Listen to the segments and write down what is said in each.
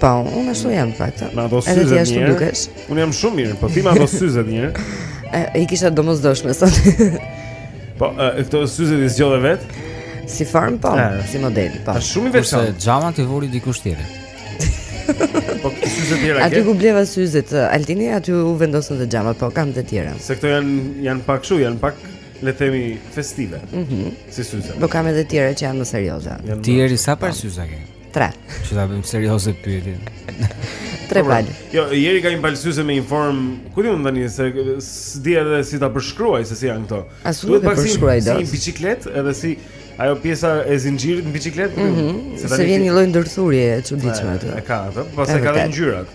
Po, unë ashtu jam në fakt. Me ato syze të ashtu dukesh. Unë jam shumë mirë, po ti me ato syze të mirë. Ëh, i kisha domosdoshme sot. Po, këto syze i zgjodhe vetë? Si formë po, si model po. Është shumë i veçantë. Është xhamat i vuri dikush tjetër. Po syze të tjera ke? Aty ku bleva syzet, Altini aty u vendosën dhe xhamat, po kam të tjera. Se këto janë janë pak kështu, janë pak le të themi festive. Mhm. Mm si syze. Po kam edhe të tjera që janë më serioze. Ti Jeri sa palë syze ke? Tre. Që ta bëjmë serioze pyetjen. Tre po, pra, palë. Jo, Jeri ka një palë syze me një formë. Ku unë tani se s'di edhe si ta përshkruaj se si janë këto. Duket pak si si një biçikletë, edhe si ajo pjesa e zinxhirit në biçikletë, mm -hmm. se tani vjen një lloj ndërthurjeje e çuditshme aty. E ka atë, pastaj ka edhe ngjyrat.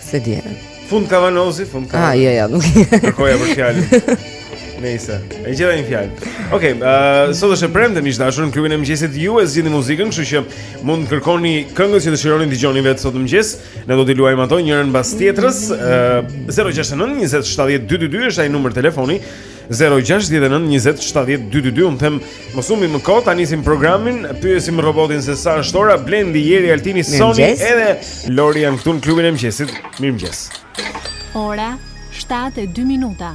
S'e di. Fund kavanozi, fund kavanozi. Ah, jo, jo, nuk. Kërkoja për fjalën. Nëse, e gjeta një fjalë. Okej, okay, uh, sot është e premte, miq të dashur, në klubin e mëngjesit ju e zgjidhni muzikën, kështu që mund të kërkoni këngët që dëshironi të dëgjoni vetë sot në mëngjes. Ne do t'i luajmë ato njërën pas tjetrës. Uh, 069 20 70 222 është ai numër telefoni. 069 20 70 222 unë them mos humbim më kohë ta nisim programin pyesim robotin se sa është ora blendi jeri altini soni edhe lori janë këtu në klubin e mëngjesit mirëmëngjes ora 7:02 minuta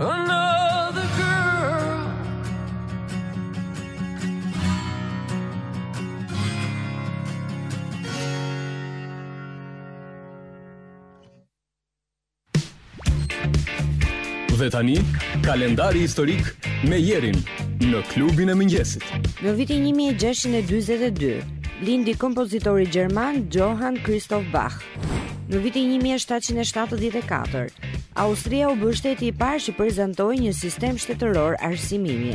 Another girl Dhe tani, kalendari historik me Jerin në klubin e mëngjesit. Në vitin 1642, lindi kompozitori gjerman Johann Christoph Bach. Në vitin 1774, Austria u bë shteti i parë që prezantoi një sistem shtetëror arsimimi.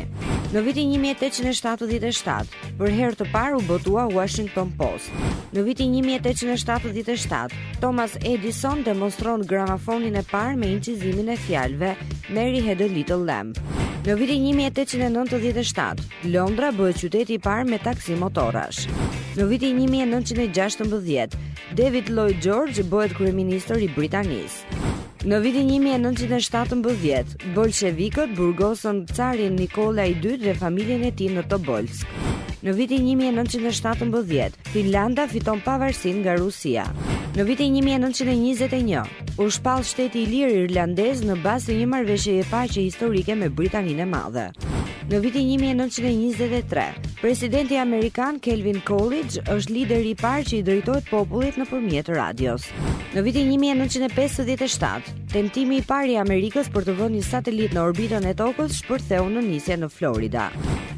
Në vitin 1877, për herë të parë u botua Washington Post. Në vitin 1877, Thomas Edison demonstron gramofonin e parë me incizimin e fjalëve Mary had a little lamb. Në vitin 1897, Londra bëhet qyteti i parë me taksi motorash. Në vitin 1916, David Lloyd George bëhet kryeministër i Britanisë. Në vitin 1917, bolshevikët burgosën carin Nikola i II dhe familjen e tij në Tobolsk. Në vitin 1917, Finlanda fiton pavarësinë nga Rusia. Në vitin 1921, u shpall shteti i lirë irlandez në bazë të një marrëveshjeje paqe historike me Britaninë e Madhe. Në vitin 1923, presidenti amerikan Calvin Coolidge është lideri i parë që i drejtohet popullit nëpërmjet radios. Në vitin 1957, tentimi i parë i Amerikës për të vënë një satelit në orbitën e Tokës shpërtheu në nisje në Florida.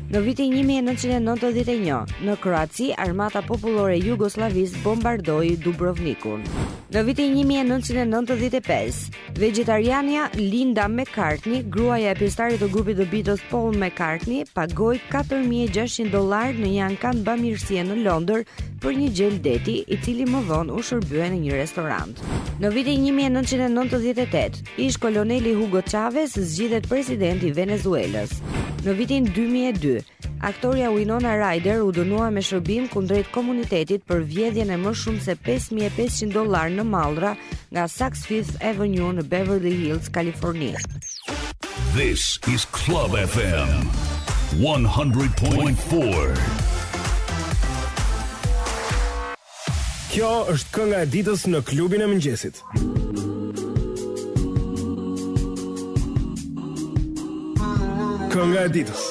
Në vitin 1991, në Kroaci, Armata Popullore e Jugosllavisë bombardoi Dubrovnikun. Në vitin 1995, Vegjetarianja Linda McCartney, gruaja e pjesëtarit të grupit The Beatles Paul McCartney, pagoi 4600 dollarë në një ankand bamirësie në Londër për një gjel deti, i cili më vonë u shërbye në një restorant. Në vitin 1998, ish koloneli Hugo Chavez zgjidhet president i Venezuelës. Në vitin 2002, Aktorja Winona Ryder u dënua me shërbim kundrejt komunitetit për vjedhjen e më shumë se 5500 dollarë në mallra nga Saks Fifth Avenue në Beverly Hills, Kaliforni. This is Club FM 100.4. Kjo është kënga e ditës në klubin e mëngjesit. Kënga e ditës.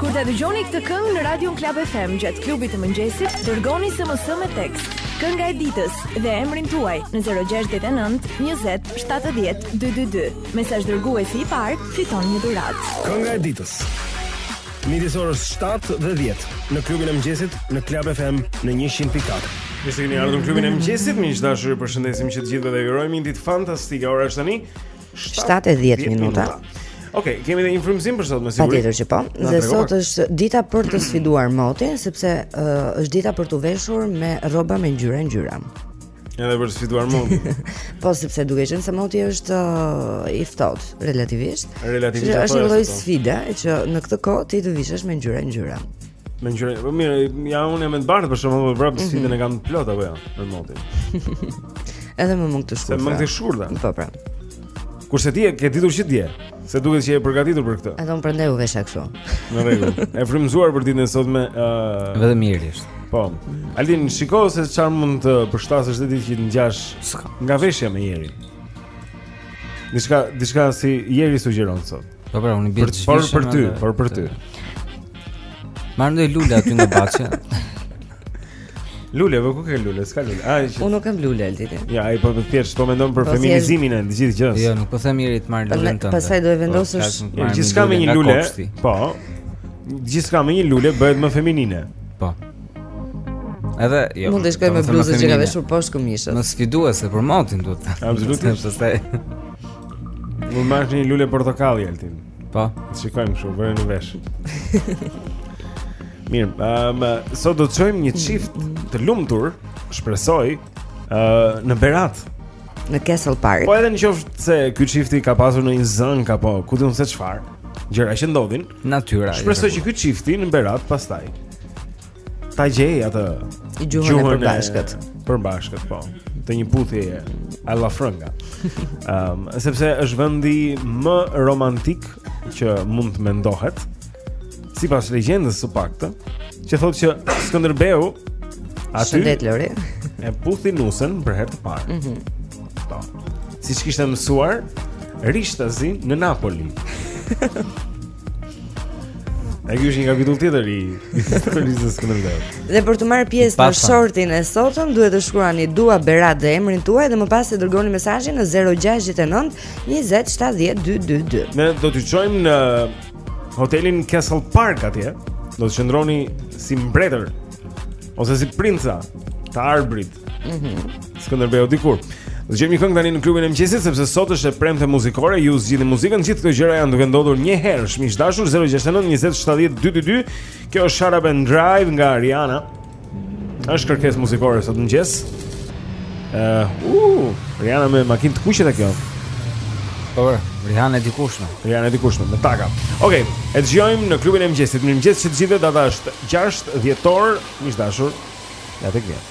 Kur ta dëgjoni këtë këngë në Radio Club FM gjatë klubit të mëngjesit, dërgoni SMS me tekst. Kënga e ditës dhe emrin tuaj në 069 20 70 222. Mesazhdërguesi i parë fiton një dhuratë. Kënga e ditës. Midis orës 7 dhe 10 në klubin e mëngjesit në Club FM në 100.4. Mirë se keni ardhur në klubin e mëngjesit. Miq të dashur, ju përshëndesim që të gjithëve dhe ju urojmë një ditë fantastike. Ora është tani 7:10 minuta. Okej, okay, kemi edhe një frymëzim për sot me siguri. Patjetër që po. Dhe sot është dita për të sfiduar motin, sepse uh, është dita për t'u veshur me rroba me ngjyra ngjyra. Edhe për të sfiduar motin. po sepse duke qenë se moti është uh, i ftohtë relativisht. Relativisht është po, një lloj po. sfide që në këtë kohë ti të vishesh me ngjyra ngjyra. Me ngjyra, po mirë, ja unë jam me të bardha për shembull, por prapë mhm. sfidën mm -hmm. e kam plot apo jo, ja, me motin. Edhe me mëngë të shkurtra. Me mëngë të shkurtra. Po pra. Kurse ti e ke ditur që dje. Se duket që je përgatitur për këtë. Edhe unë prandaj u vesha kështu. Në rregull. E frymëzuar për ditën e sotme. Ëh, uh... vetëm mirë është. Po. Altin, shiko se çfarë mund të përshtatësh dhe ti që të ngjash nga veshja me Jeri. Diçka, diçka si Jeri sugjeron sot. Po pra, unë bie të shpishë. Por për ty, por për ty. Marr ndonjë lule aty në bahçe. Lule, po ku ke lule? S'ka lule. Ai që Unë nuk kam lule Altin. Ja, ai po thjesht po mendon për po feminizimin e gjithë gjës. Jo, nuk po them mirë të marr lulen tënde. Pastaj do e po, vendosësh gjithçka me një lule. Po. Gjithçka me një lule bëhet më feminine. Po. Edhe jo. Mund të shkoj me bluzën që ka veshur poshtë këmishës. Më sfiduese për motin duhet të. Absolutisht. Pastaj. Mund të marrësh një lule portokalli Altin. Po. Shikojmë kështu, e marrim vesh. Mirë, um, sot do të çojmë një çift të lumtur, shpresoj, uh, në Berat. Në Castle Park. Po edhe në qoftë se ky çifti ka pasur ndonjë zënkë, apo kushedi se çfarë, gjëra që ndodhin. Natyra. Shpresoj që ky çifti në Berat pastaj. Ta gjej atë gjuhën e përbashkët. Përbashkët, po. Me një puthje alla frënga. Um, sepse është vendi më romantik që mund të mendohet. Sipas legjendës së paku, që thotë që Skënderbeu aty Shëndet Lori. E puthi nusën për herë të parë. Mhm. Mm po. Siç kishte mësuar rishtazi në Napoli. E kjo është një kapitull tjetër i historisë së Skënderbeut? Dhe për të marrë pjesë në shortin e sotëm duhet të shkruani Dua Berat dhe emrin tuaj dhe më pas e dërgoni mesazhin në 069 20 70 222. Ne do t'ju çojmë në hotelin Castle Park atje, do të qëndroni si mbretër ose si princa të Arbrit. Mhm. Si Skënderbeu dikur. Dëgjojmë një këngë tani në klubin e mëngjesit sepse sot është e premte muzikore, ju zgjidhni muzikën, gjithë këto gjëra janë duke ndodhur njëherësh, miq të dashur 069 20 70 222. Kjo është Shut Up and Drive nga Rihanna. Është kërkesë muzikore sot në mëngjes. Ëh, uh, Rihanna me makinë të kuqe kjo. Po, Rihanna e dikurshme. Rihanna e dikurshme me taka. Okej, okay, e dëgjojmë në klubin e mëngjesit. Mirëmëngjes që të gjithëve. Data është 6 dhjetor, miq të dashur. Ja tek vjen.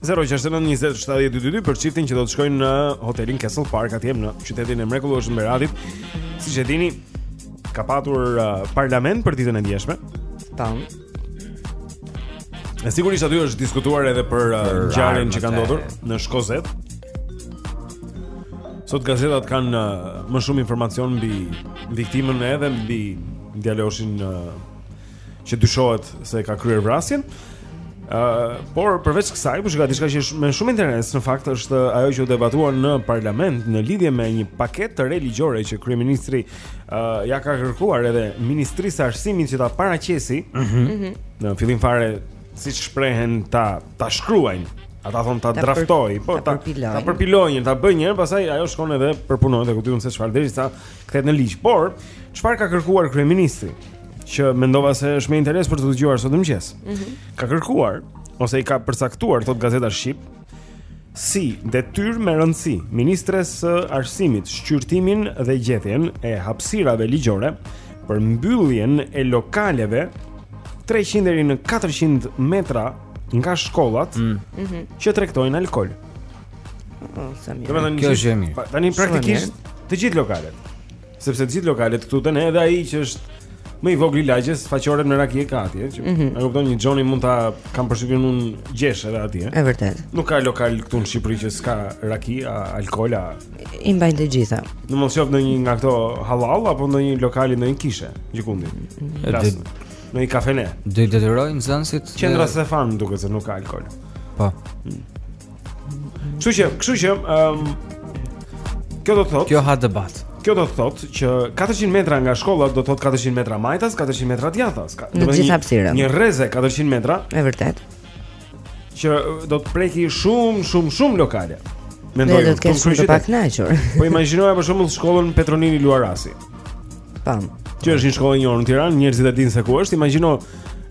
069 20 70 222 për çiftin që do të shkojnë në hotelin Castle Park atje në qytetin e mrekullueshëm të Beratit. Siç e dini, ka patur uh, parlament për ditën e djeshme. Tan. Dhe sigurisht aty është diskutuar edhe për uh, ngjarjen që ka ndodhur në Shkozet. Sot gazetat kanë uh, më shumë informacion mbi viktimën edhe mbi djaloshin uh, që dyshohet se ka kryer vrasjen. Ëh, uh, por përveç kësaj, po shoh diçka që është me shumë interes, në fakt është ajo që u debatua në parlament në lidhje me një paketë të re ligjore që kryeministri ëh uh, ja ka kërkuar edhe ministrisë së arsimit që ta paraqesi. Ëh. Mm -hmm. mm -hmm. Në fillim fare siç shprehen ta ta shkruajnë Ata thonë ta, ta draftoj, po ta ta përpilojnë, ta bëjnë një herë, pastaj ajo shkon edhe përpunohet, e kushedi se çfarë derisa kthehet në ligj. Por, çfarë ka kërkuar kryeministri? Që mendova se është me interes për të dëgjuar sot mëngjes. Mm -hmm. Ka kërkuar ose i ka përcaktuar thotë gazeta Shqip si detyrë me rëndësi ministres së arsimit shqyrtimin dhe gjetjen e hapësirave ligjore për mbylljen e lokaleve 300 deri në 400 metra nga shkollat mm. Mhm. që tregtojnë alkool. Oh, sa mirë. Domethënë kjo është e mirë. Tani praktikisht të gjithë lokalet. Sepse të gjithë lokalet këtu te ne edhe ai që është më i vogël i lagjes faqoret me raki e ka aty, që mm -hmm. e kupton një Johnny mund ta kam përshtypjen ta gjesh edhe aty, ëh. E vërtetë. Nuk ka lokal këtu në Shqipëri që s'ka raki, a, alkool, a i mbajnë të gjitha. Në mos jo ndonjë nga këto halal apo ndonjë lokal i ndonjë kishe, gjëkundi. Mm -hmm. Në një kafene. Do i detyrojnë nxënësit. Qendra Stefan duket se nuk ka alkool. Po. Mm. Kështu që, kështu që, ëm um, Kjo do të thotë Kjo ha debat. Kjo do të thotë që 400 metra nga shkolla do të thotë 400 metra majtas, 400 metra djathas. Ka, në gjithë hapësirën. Një rreze 400 metra. E vërtetë. Që do të prekë shumë, shumë, shumë lokale. Mendoj, do të ketë shumë të pakënaqur. Po imagjinoja për shembull shkollën Petro Nini Luarasi. Tan. Kjo është një shkollë e njohur në Tiranë, njerëzit e dinë se ku është. Imagjino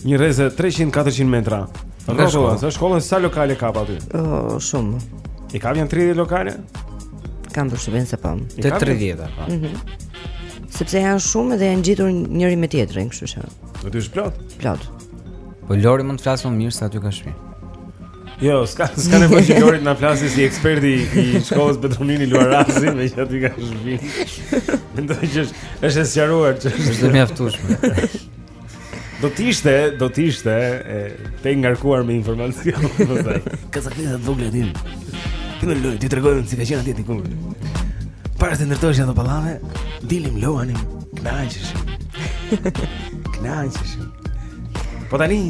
një rreze 300-400 metra. Nga shkolla, sa shkolla sa lokale ka aty? Ëh, shumë. I ka nja 30 lokale? Kam përshtypjen se po. Te 30 apo. Mhm. Sepse janë shumë dhe janë gjitur njëri me tjetrin, kështu që. Do të ishin plot. Plot. Po Lori mund të flasë më mirë se aty ka shpi. Jo, s'ka s'ka nevojë që Lori të na flasë si eksperti i shkollës Petro Nini Luarasi, meqë aty ka shtëpinë. Mendoj që është është e sqaruar që është mjaftueshme. Do të ishte, do të ishte e tejngarkuar me informacion pastaj. Ka sa kthej atë vogla din. Ti më loj, t'i tregojmë si ka qenë atje diku. Para se ndërtoheshin ato pallate, dilim luanim, kënaqesh. Kënaqesh. Po tani,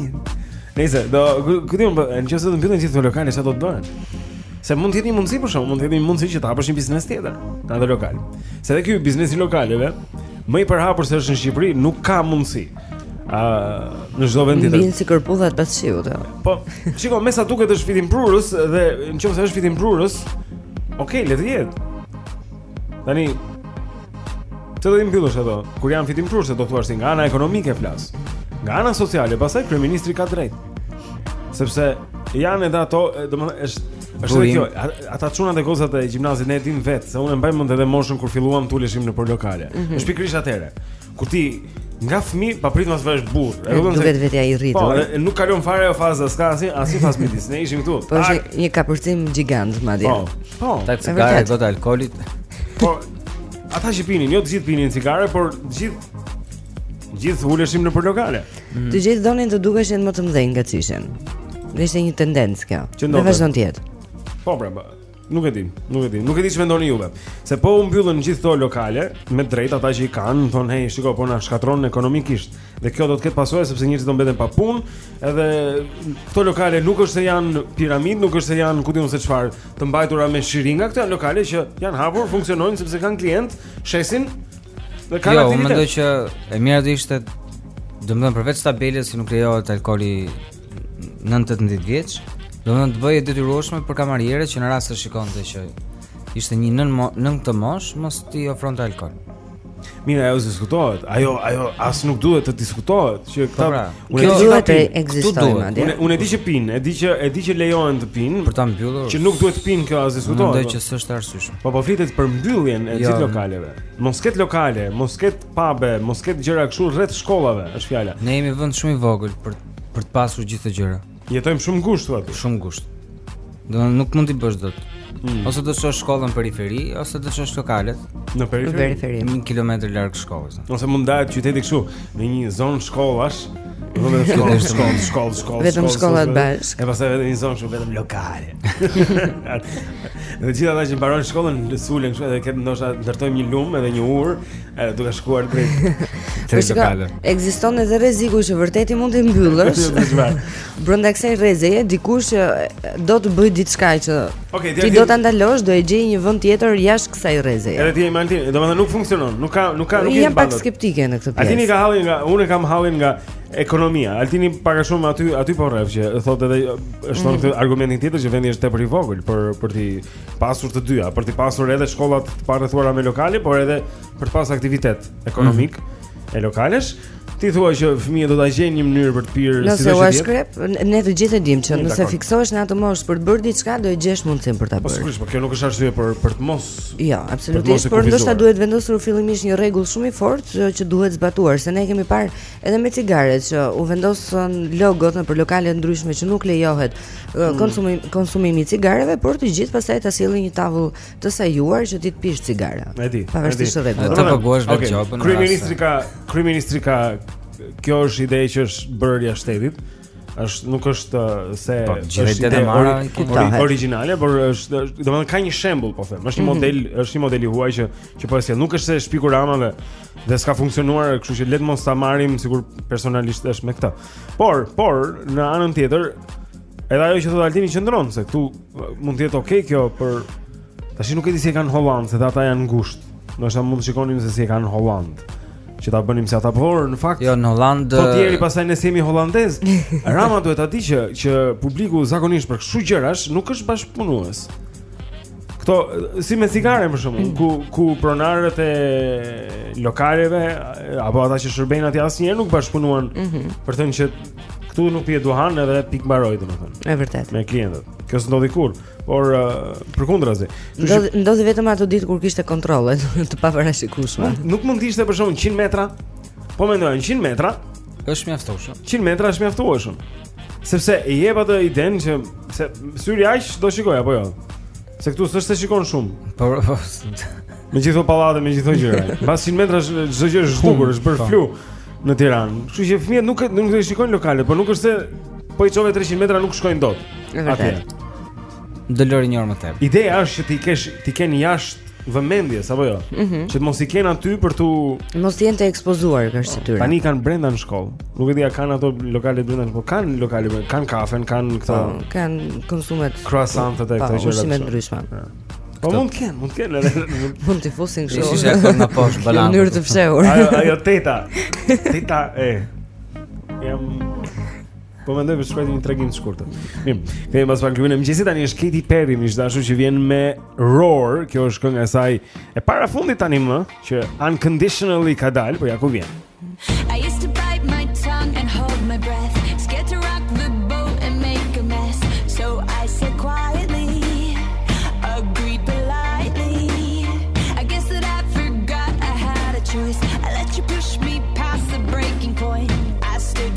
Nëse do, ku diun, po, nëse do të mbyllen gjithë këto lokale, çfarë do të bëhen? Se mund të jetë një mundësi për shkak, mund të jetë një mundësi që të hapësh një biznes tjetër në atë lokal. Se edhe ky biznes i lokaleve, më i përhapur se ç'është në Shqipëri, nuk ka mundësi. Ë, në çdo vend tjetër. Mbin' si kërpudhat pas shiut. Po, shikoj, me sa duket është fitimprurës dhe nëse është fitimprurës, okay, le të jetë. Tani pse do t'i mbyllësh ato, kur janë fitimprurëse, do të thuash si nga ana ekonomike flas. Nga ana sociale, pastaj kryeministri ka të drejtë. Sepse janë edhe ato, domethënë është është edhe kjo, ata çunat e gocat e gjimnazit ne e dimë vetë, se unë mbaj mend edhe moshën kur filluam të uleshim nëpër lokale. Mm -hmm. Është pikërisht atëherë. Kur ti nga fëmi papritmas vesh burrë. E kupton se duket vetja i rritur. Po, dhe nuk kalon fare ajo faza, s'ka asnjë asnjë fazë midis. Ne ishim këtu. Po është një kapërcim gjigant madje. Po. Po. Te cigarja dhe te alkooli. Po. Ata që pinin, jo të gjithë pinin cigare, por të gjithë të gjithë uleshim në lokale. Mm. Të gjithë donin të dukeshin më të mëdhenj nga ç'ishin. Dhe ishte një tendencë kjo. Dhe vazhdon të jetë. Po, pra, Nuk e di, nuk e di. Nuk e di ç'mendoni ju vetë. Se po u mbyllën gjithë këto lokale, me të drejtë ata që i kanë, thonë hey, shiko po na shkatërron ekonomikisht. Dhe kjo do të ketë pasoja sepse njerëzit do mbeten pa punë, edhe këto lokale nuk është se janë piramidë, nuk është se janë ku di unë se çfarë, të mbajtura me shiringa, këto janë lokale që janë hapur, funksionojnë sepse kanë klientë, shesin dhe kanë jo, aktivitet. Jo, mendoj që e mira do ishte domethënë përveç tabelës që nuk lejohet alkooli nën 18 vjeç, do të bëhej e detyrueshme për kamarierët që në rast se shikonte që ishte një nën nën këtë moshë, mos t'i ofronte alkool. Mirë, ajo diskutohet. Ajo ajo as nuk duhet të diskutohet që këta po pra, unë e di që ajo ekziston madje. Unë unë e di që pinë, e di që e di që lejohen të pinë për ta mbyllur. Që nuk duhet të pinë kjo as diskutohet. Mendoj që s'është e arsyeshme. Po po flitet për mbylljen e jo. gjithë lokaleve. Mos ketë lokale, mos ketë pabe, mos ketë gjëra kështu rreth shkollave, është fjala. Ne jemi vend shumë i vogël për për të pasur gjithë këto gjëra. Jetojmë shumë ngushtë aty. Shumë ngushtë. Do nuk mund t'i bësh dot. Mm. Ose do të çosh shkollën në periferi, ose do të çosh lokalet në periferi, në periferi. 1 kilometër larg shkollës. Ose mund të ndahet qyteti kështu, në një zonë shkollash, Vetëm shkolla, shkolla, shkolla, shkolla. Vetëm shkollat bashkë. E pastaj vetëm një zonë shumë vetëm lokale. Dhe gjithë ata që mbarojnë shkollën nisen, kështu edhe këtë ndoshta ndërtojmë një lumë edhe një urë, Edhe duke shkuar drejt. Po te lokalet. Ekziston edhe rreziku që vërtet ti mund t'i mbyllësh. Jo, Brenda kësaj rrezeje dikush do të bëjë diçka që okay, ti do ta ndalosh, do e gjejë një vend tjetër jashtë kësaj rrezeje. Edhe ti Altin, domethënë nuk funksionon, nuk ka nuk ka nuk i jam pak skeptike në këtë pjesë. Altini ka hallin nga unë kam hallin nga ekonomia. Altini pak a shumë aty aty po rreh që thotë edhe atë mm. argumentin tjetër që vendi është tepër i vogël për për t'i pasur të dyja, për të pasur edhe shkollat të parrethuara me lokale, por edhe për të pasur aktivitet ekonomik mm -hmm. e lokalesh. Ti thua që fëmijët do ta gjejnë një mënyrë për të pirë si do të jetë. Shkrep, ne të gjithë e dimë që nëse fiksohesh në atë moshë për të bërë diçka, do të gjesh mundësinë për ta po, bërë. Po sigurisht, por kjo nuk është arsye për për të mos. Jo, absolutisht, por ndoshta duhet vendosur fillimisht një rregull shumë i fortë që duhet zbatuar, se ne kemi parë edhe me cigaret që u vendosën logot nëpër lokale të ndryshme që nuk lejohet mm. konsumim konsumimi i cigareve, por të gjithë pastaj të sjellin një tavull të sajuar që ti të pish cigare. E di. Pavarësisht rregullave. Ata paguajnë vetë gjobën. Kryeministri ka, kryeministri ka kjo është ide që është bërë jashtë shtetit. Është nuk është uh, se po, është ide origjinale, por është domethënë ka një shembull po them. Është një mhm. model, është një model i huaj që që po e sjell. Nuk është se e shpiku Rama dhe dhe s'ka funksionuar, kështu që le të mos ta marrim sikur personalisht është me këtë. Por, por në anën tjetër, edhe ajo që thotë Altini qëndron se këtu uh, mund të jetë okay kjo për tashi nuk e di si e kanë Holandë, se ata janë ngushtë. Ndoshta mund të shikonim se si e kanë Holandë. Që ta bënim si ata por në fakt. Jo në Holandë. Po ti jeri pastaj ne s'jemi holandez. Rama duhet ta di që që publiku zakonisht për kështu gjërash nuk është bashkëpunues. Këto si me cigare për shembull, mm. ku ku pronarët e lokaleve apo ata që shërbejnë atje asnjëherë nuk bashkëpunuan mm -hmm. për të thënë që këtu nuk pihet duhan edhe pik mbaroi domethënë. Është vërtet. Me klientët. Kjo s'ndodhi kurrë por uh, përkundrazi. Ndodhi ndodhi vetëm ato ditë kur kishte kontrolle të paparashikueshme. Nuk mund të ishte për shembull 100 metra. Po mendoj 100 metra është mjaftueshëm. 100 metra është mjaftueshëm. Sepse e jep atë idenë që se syri aq do shikoj apo jo. Se këtu s'është se shikon shumë. Po. po me gjithë pallate, me gjithë gjëra. Mbas 100 metrash çdo gjë është zhdukur, është bërë po. flu në Tiranë. Kështu që fëmijët nuk nuk do të shikojnë lokalet, por nuk është se po i çove 300 metra nuk shkojnë dot. Atëherë. Do dojë një orë më tepër. Ideja është që t'i kesh t'i kenë jashtë vëmendjes apo jo. Mm -hmm. Që të mos i kenë aty për të mos jenë të ekspozuar kësisoj tyre. Tani kanë brenda në shkollë. Nuk e di a kanë ato lokale brenda, po kanë lokale, kanë kafen, kanë këto. Po, kanë konsumet. Kruasantët e po, këto gjëra. Ushqime të ndryshme. Po mund të kenë, mund të kenë edhe mund të fusin kështu. Ishte ato në poshtë balancë. Në mënyrë të fshehur. Ajo ajo teta. Teta e. Jam Po mendoj për të shkruajtur një tregim të shkurtër. Mirë. Kthehemi pas pak lajmet e mëngjesit tani është Katy Perry, miq të dashur që vjen me Roar, kjo është kënga e saj e parafundit tani më që Unconditionally ka dalë, po ja ku vjen. I used to bite my tongue and hold my breath. Scared to rock the boat and make a mess. So I said quietly, agreed politely. I guess that I forgot I had a choice. I let you push me past the breaking point. I stood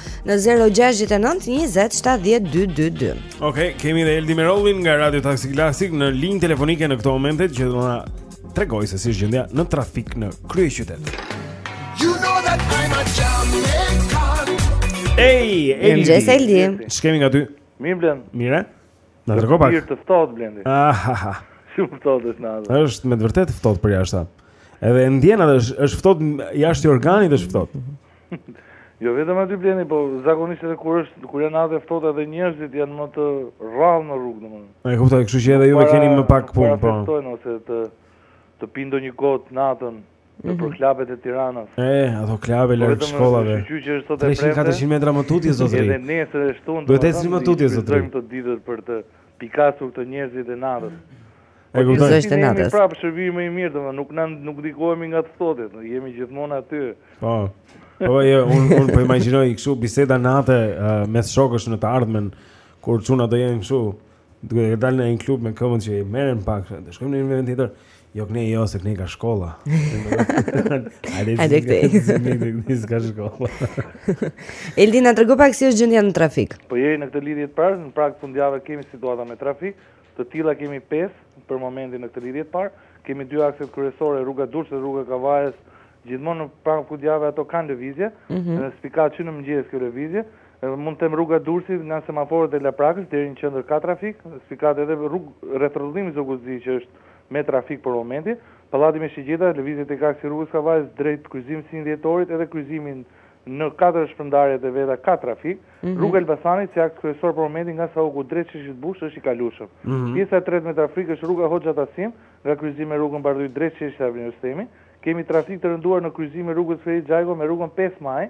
në 069 20 70 222. Okej, okay, kemi dhe Eldi Merollin nga Radio Taxi Classic në linjë telefonike në këto momente që do na tregojë se si është gjendja në trafik në kryeqytet. You know that I'm a Jamaican. Hey, Eldi. Eldi. Eldi. Ç'kemi nga ty? Mirë blen. Mirë. Na dërgo pak. Mirë të ftohtë blendi. Aha. Shumë ftohtë është natë. Është me të vërtetë ftohtë përjashta. Edhe ndjen atë është është ftohtë jashtë organit është ftohtë. Jo vetëm aty Blendi, po zakonisht edhe kur është kur janë netë të ftohta edhe njerëzit janë më të rrallë në rrugë domethënë. E kuptoj, kështu që edhe ju keni më pak punë, po. Po ose të të pinë ndonjë gotë natën në mhm. për klabet e Tiranës. E, ato klabet po larg shkollave. Po që është sot e premte. 300 400 metra më tutje zotëri. Edhe nesër e shtunë. Do të ecni më tutje zotëri. Do të ecni më tutje zotëri. Pikasur këto njerëzit e natës. E kuptoj. Është natës. Ne prapë shërbimi më i mirë, domethënë nuk na nuk ndikohemi nga të ftohtit, ne jemi gjithmonë aty. Po. Po jo, un un po imagjinoj kështu biseda natë uh, mes shokësh në të ardhmen kur çuna do jemi kështu duke dalë në një klub me këmbën që i merren pak, do shkojmë në një vend tjetër. Jo këtej jo, se këtej ka shkolla. Hajde Hajde këtej. Këtej s'ka shkolla. Eldi, na trego pak si është gjendja në trafik. Po Jeri në këtë lidhje të parë, në prag fundjave kemi situata me trafik, të tilla kemi 5 për momentin në këtë lidhje të parë, kemi dy akset kryesore, rruga e Durrësit dhe rruga e Kavajës, gjithmonë në prag fundjave ato kanë lëvizje, mm -hmm. spikat që në mëngjes kjo lëvizje, edhe mund të themi rruga e Durrësit nga semaforët e Laprakës, deri në qendër ka trafik, spikat edhe rrugë rrethrrotullimi Zogu i Zi që është me trafik për momentin, Pallati me shigjeta, lëvizje tek aksi i Rrugës së Kavajës drejt kryqëzimit 21 Dhjetorit edhe kryqëzimi në katër shpërndarjet e veta ka trafik, Rruga e Elbasanit si aks kryesor për momentin nga Sauku drejt Sheshit Bush është i kalueshëm. Pjesa e tretë me trafik është rruga Hoxha Tasim nga kryqëzimi me rrugën Bardhyl drejt Sheshit Avni Rustemi, kemi trafik të rënduar në kryqëzimin e Rrugës Ferit Xhajko me rrugën pesë Maj,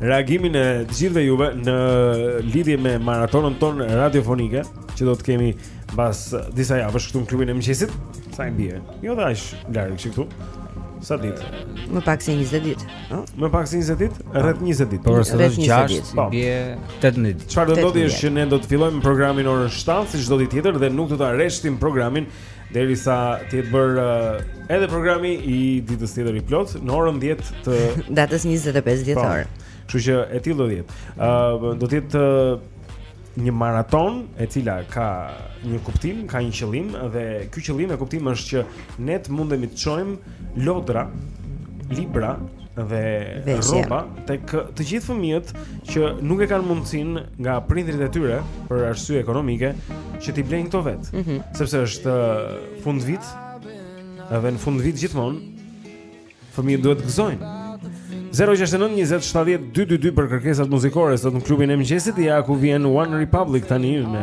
reagimin e të gjithëve juve në lidhje me maratonën tonë radiofonike që do të kemi mbas disa javësh këtu në klubin e mëngjesit. Sa i bie? Jo dhe aq larg që këtu. Sa ditë? Më pak se 20 ditë, ëh? Më pak se 20 ditë, rreth 20 ditë. Po rreth 20 ditë, po. bie 18 ditë. Çfarë do të thotë është që ne do të fillojmë programin orën 7 si çdo ditë tjetër dhe nuk do ta rreshtim programin Derisa të jetë bërë uh, edhe programi i ditës tjetër i plotë Në orën 10 të... Datës 25 dhjetor po, Kështu që e tillë do të jetë uh, Do të jetë uh, një maratonë e cila ka një kuptim, ka një qëllim dhe ky qëllim e kuptim është që ne të mundemi të çojmë lodra, libra dhe rroba tek të gjithë fëmijët që nuk e kanë mundësinë nga prindërit e tyre për arsye ekonomike që t'i blejnë këto vetë. Mm -hmm. Sepse është fund vit, edhe në fund vit gjithmonë fëmijët duhet të gëzojnë. 069 20 70 222 për kërkesat muzikore sot në klubin e mëngjesit ja ku vjen One Republic tani me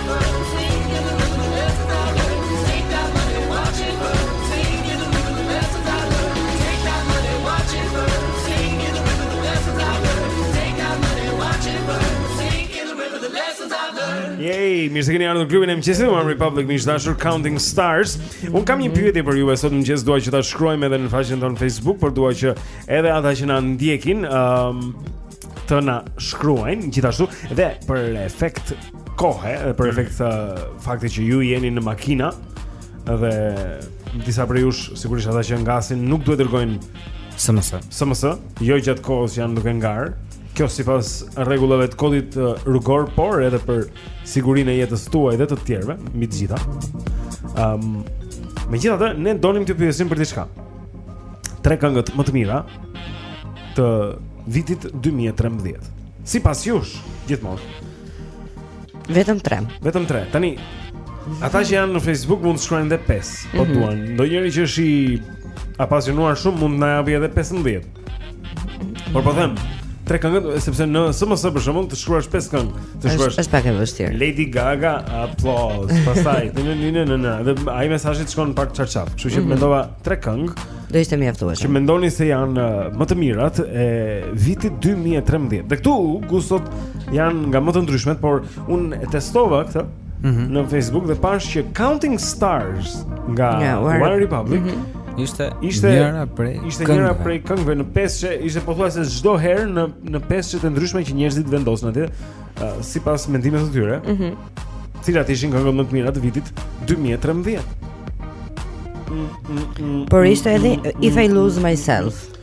Yay, mirë se keni ardhur në klubin e mëngjesit. One Republic miq të dashur Counting Stars. Unë kam një pyetje për ju, sot mëngjes dua që ta shkruajmë edhe në faqen tonë në Facebook, por dua që edhe ata që na ndjekin, ëm, um, të na shkruajnë gjithashtu dhe për efekt kohe, për efekt mm. fakti që ju jeni në makina dhe disa prej jush sigurisht ata që ngasin nuk duhet të dërgojnë SMS, jo gjatë kohës që janë duke ngarë. Kjo sipas rregullave të kodit rrugor, por edhe për sigurinë e jetës tuaj dhe të të tjerëve, mbi të gjitha. Ëm, um, megjithatë ne donim t'ju pyesim për diçka. tre këngët më të mira të vitit 2013. Sipas jush, gjithmonë. Vetëm tre. Vetëm tre. Tani ata që janë në Facebook mund të shkruajnë edhe 5, po të duan. Ndonjëri që është i apasionuar shumë mund të na japë edhe 15. Por po them, tre këngë sepse në SMS për shembull të shkruash pesë këngë, të shkruash. Është pak e vështirë. Lady Gaga Applause. Pastaj në në në në në dhe ai mesazhi të shkon pak çarçaf. Kështu që mhm. mendova tre këngë. Do ishte mjaftueshëm. Që mendoni se janë uh, më të mirat e vitit 2013. Dhe këtu gustot janë nga më të ndryshmet, por unë e testova këtë mm -hmm. në Facebook dhe pashë që Counting Stars nga One Republic mm -hmm. Ishte, ishte njëra prej ishte këngëve. njëra prej këngëve në pesëshe, ishte pothuajse çdo herë në në pesëshe të ndryshme që njerëzit vendosin atje, uh, sipas mendimeve të tyre. Mhm. Mm cilat ishin këngët më të mira të vitit 2013. Mm, mm, mm, Por ishte edhe mm, mm, If I Lose Myself. Mm,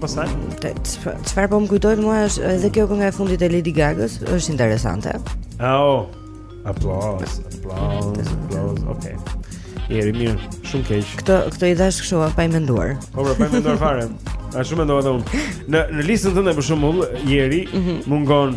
Pastaj, çfarë po më kujtohet mua është edhe kjo kënga e fundit e Lady Gagës, është interesante. Oh, Applause, Applause, Applause. Okej. Okay. Jeri mirë, shumë keq. Këto këto i dhashë kështu pa i menduar. Po, pra, pa i menduar fare. A shumë mendova unë. Në në listën tënde për shembull, Jeri mm -hmm. mungon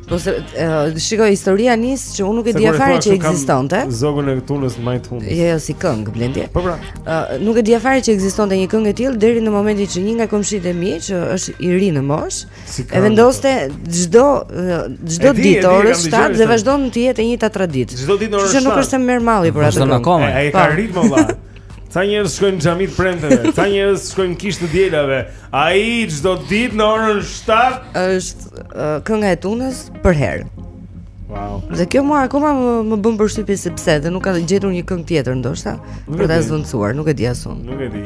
Po se uh, shiko historia nis që unë nuk e dija fare që ekzistonte. Zogun e tunës më të hundës. Jo, jo, si këngë Blendi. Po pra. Uh, nuk e dija fare që ekzistonte një këngë e tillë deri në momentin që një nga komshinjtë e mi që është i ri në moshë, e vendoste çdo çdo ditë në orën 7 dhe vazhdon të jetë e njëjta traditë. Çdo ditë në orën 7. Që nuk është më mali për atë. Ai ka po. ritmin valla. Ca njerëz shkojnë në xhami të premteve, ca njerëz shkojnë në kishë të dielave, Ai çdo ditë në orën 7 është uh, kënga e tunës për herë. Wow. Dhe kjo mua akoma më, më bën përshtypje se pse dhe nuk ka gjetur një këngë tjetër ndoshta për ta zëvendësuar, nuk e di as unë. Nuk e di.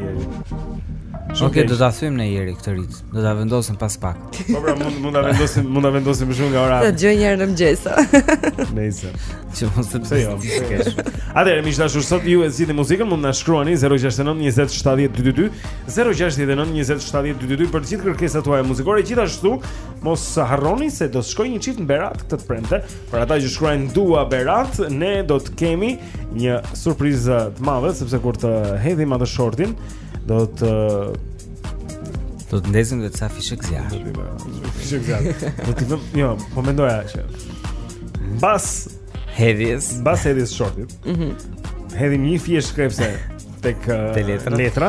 Shumë okay, do ta them Jeri këtë rit. Do ta vendosim pas pak. Po pra mund mund ta vendosim, mund ta vendosim shumë nga ora. Ta dëgjojmë një herë në mëngjes. Nëse. Që mos të pse jo. Atëherë miq të dashur sot ju e zgjidhni muzikën, mund na shkruani 069 20 70 222. 069 20 70 222 për të gjithë kërkesat tuaja muzikore gjithashtu mos harroni se do të shkojë një çift në Berat këtë të premte për ata që shkruajnë dua Berat ne do të kemi një surprizë të madhe sepse kur të hedhim atë shortin do të do të ndezim vetë sa fishekzjarr fishekzjarr do të vëmë jo po mendoja që mbas Hedhjes. Mbas hedhjes së shortit. Mhm. Mm hedhim një fije shkrepse tek te letra. letra.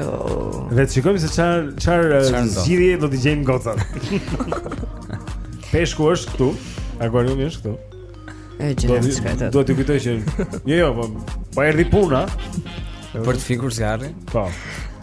Oh. Dhe të shikojmë se çfarë çfarë zgjidhje do t'i gjejnë gocat. Peshku është këtu. Akvariumi është këtu. E gjenë Do t'ju kujtoj që Jo, jo, po, po erdhi puna Për të fikur zjarrin Po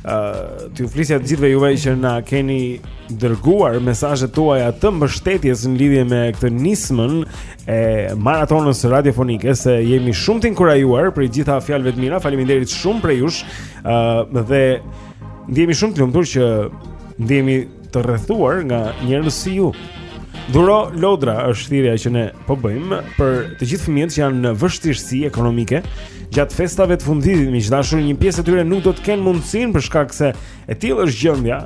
Uh, t'ju flisja të gjithve juve që na keni dërguar mesazhet tuaja të mbështetjes në lidhje me këtë nismën e maratonës radiofonike se jemi shumë të inkurajuar prej të gjitha fjalëve të mira. Faleminderit shumë prej jush. ë uh, dhe ndihemi shumë të lumtur që ndihemi të rrethuar nga njerëz si ju. Dhuro Lodra është thirrja që ne po bëjmë për të gjithë fëmijët që janë në vështirësi ekonomike. Gjatë festave të fundvitit, miq të dashur, një pjesë e tyre nuk do të kenë mundësinë për shkak se e tillë është gjendja,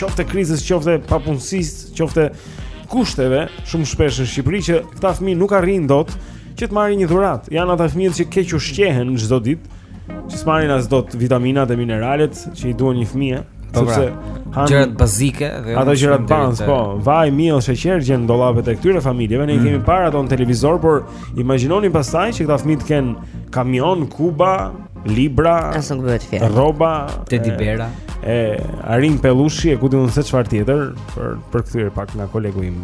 qoftë e krizës, qoftë e papunësisë, qoftë e kushteve shumë shpesh në Shqipëri që këta fëmijë nuk arrijnë dot që të marrin një dhuratë. Janë ata fëmijë që kequshqehen çdo ditë, që s'marrin as dot vitaminat e mineralet që i duhen një fëmije, po, pra. sepse han gjërat bazike dhe jo ato gjërat bazë, po, vaj, miell, sheqer gjen në dollapet e këtyre familjeve, ne i mm. kemi parë ato në televizor, por imagjinoni pastaj që këta fëmijë të kenë kamion, kuba, libra, rroba, tedibera, e, e arin pellushi e ku di unë se çfarë tjetër për për t'u kthyer pak nga kolegu im.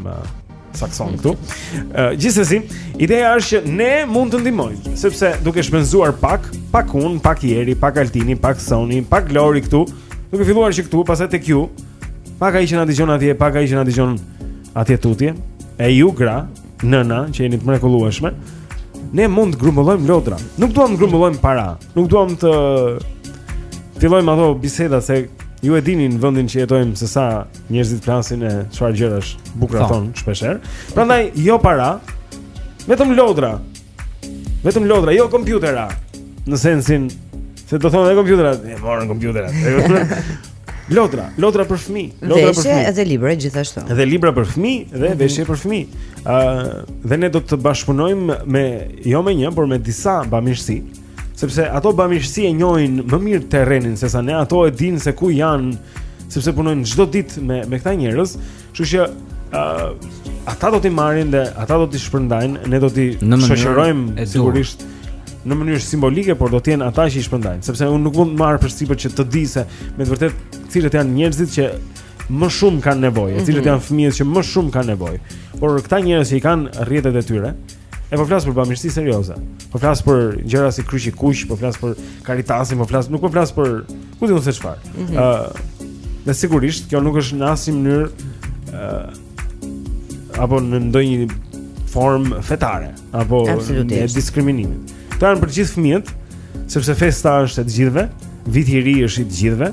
sakson këtu. Ë uh, gjithsesi, ideja është që ne mund të ndihmojmë, sepse duke shpenzuar pak, pak unë, pak Jeri, pak Altini, pak Soni, pak Lori këtu, duke filluar që këtu, pastaj tek ju, pak ai që na dëgjon atje, pak ai që na dëgjon atje tutje, e ju gra, nëna që jeni të mrekullueshme, ne mund të grumbullojmë lodra. Nuk duam të grumbullojmë para, nuk duam të fillojmë ato biseda se ju e dini në vendin që jetojmë se sa njerëzit flasin e çfarë gjërash të bukura thonë shpesh herë. Prandaj jo para, vetëm lodra. Vetëm lodra, jo kompjutera. Në sensin se do thonë edhe kompjutera, e morën kompjutera. Lodra, lodra për fëmijë, lodra për fëmijë. Veshje dhe libra gjithashtu. Dhe libra për fëmijë dhe mhm. veshje për fëmijë. Ëh, dhe ne do të bashkëpunojmë me jo me një, por me disa bamirësi. Sepse ato bamirësi e njohin më mirë terrenin se sa ne ato e dinë se ku janë, sepse punojnë çdo ditë me me këta njerëz, kështu që ë uh, ata do t'i marrin dhe ata do t'i shpërndajnë, ne do t'i shoqërojmë sigurisht në mënyrë simbolike, por do të jenë ata që i shpërndajnë, sepse unë nuk mund të marr përsipër që të di se me të vërtetë cilët janë njerëzit që më shumë kanë nevojë, mm -hmm. cilët mhm. janë fëmijët që më shumë kanë nevojë. Por këta njerëz që i kanë rrjetet e tyre, E po flas për bamirësi serioze. Po flas për gjëra si kryqi kuq, po flas për karitasin, po flas, nuk po flas për ku di un se çfarë. Ëh, mm -hmm. uh, dhe sigurisht kjo nuk është në asnjë mënyrë ëh uh, apo në ndonjë formë fetare apo e diskriminimit. Këto janë për gjithë fëmijët, sepse festa është e të gjithëve, viti i ri është i të gjithëve.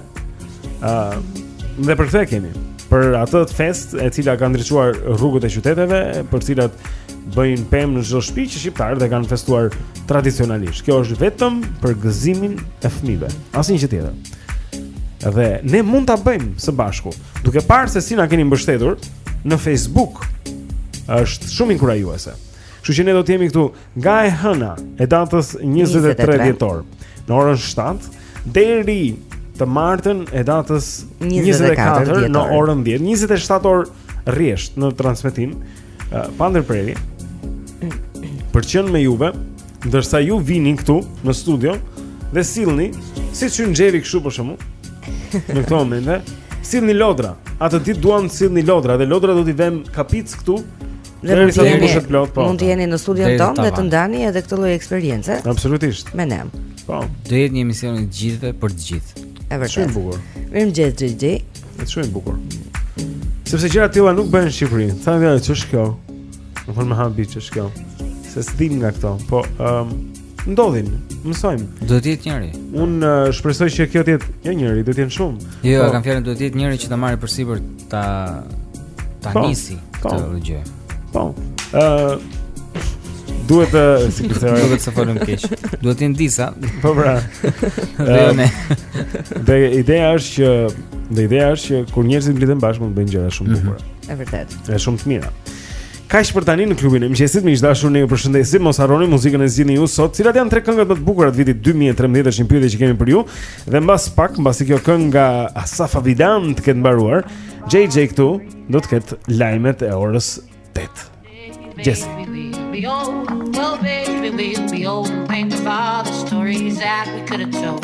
Ë, uh, dhe për këtë e kemi për atë festë e cila ka ndriçuar rrugët e qyteteve, për të cilat bëjnë pemë në çdo shtëpi që shqiptarët e kanë festuar tradicionalisht. Kjo është vetëm për gëzimin e fëmijëve, asnjë gjë tjetër. Dhe ne mund ta bëjmë së bashku, duke parë se si na keni mbështetur në Facebook. Është shumë inkurajuese. Kështu që ne do të jemi këtu Nga e hëna e datës 23 dhjetor në orën 7 deri të martën e datës 24 në orën 10, 27 orë rresht në transmetim uh, pa ndërprerje. Për të qenë me juve, ndërsa ju vini këtu në studio dhe sillni siç Xhevi kështu për shembull në këto momente, sillni lodra. Atë ditë duam të sillni lodra dhe lodra do t'i vëmë kapicë këtu Dhe mund të jeni plot, po, mund të po. jeni në studion tonë dhe të ndani edhe këtë lloj eksperience. Absolutisht. Me ne. Po. Do jetë një emision i të gjithëve për të gjithë. E vërtetë. Shumë bukur. Mirëmëngjes Gigi. Është shumë bukur. Sepse gjëra të tilla nuk bëhen në Shqipëri. Sa më vjen ç'është kjo? Nuk më ha biçë ç'është kjo. Se s'dim nga këto. Po, ëm um, ndodhin, mësojmë. Duhet të jetë njëri. Un uh, shpresoj që kjo të jetë jo njëri, duhet të jenë shumë. Jo, po, kam fjalën duhet të jetë njëri që ta marrë përsipër ta ta po, nisi po. këtë po, gjë. Po. Ë uh, duhet të si të thonë duhet të folëm keq. Duhet të jenë disa. Po pra. Dhe jo ne. Dhe ideja është që dhe ideja është që kur njerëzit mblidhen bashkë mund të bëjnë gjëra shumë të mhm. bukura. Është vërtet. Është shumë të mira. Kaq për tani në klubin e mëngjesit, miq të dashur, ne ju përshëndesim. Mos harroni muzikën e zgjidhni ju sot. Cilat janë tre këngët më të bukura të vitit 2013? Është një pyetje që kemi për ju. Dhe mbas pak, mbasi kjo këngë nga Asaf Avidan të ketë mbaruar, JJ këtu do të ketë lajmet e orës 8. Jesse. Well, baby, we'll be old and think of all the stories that we could have told.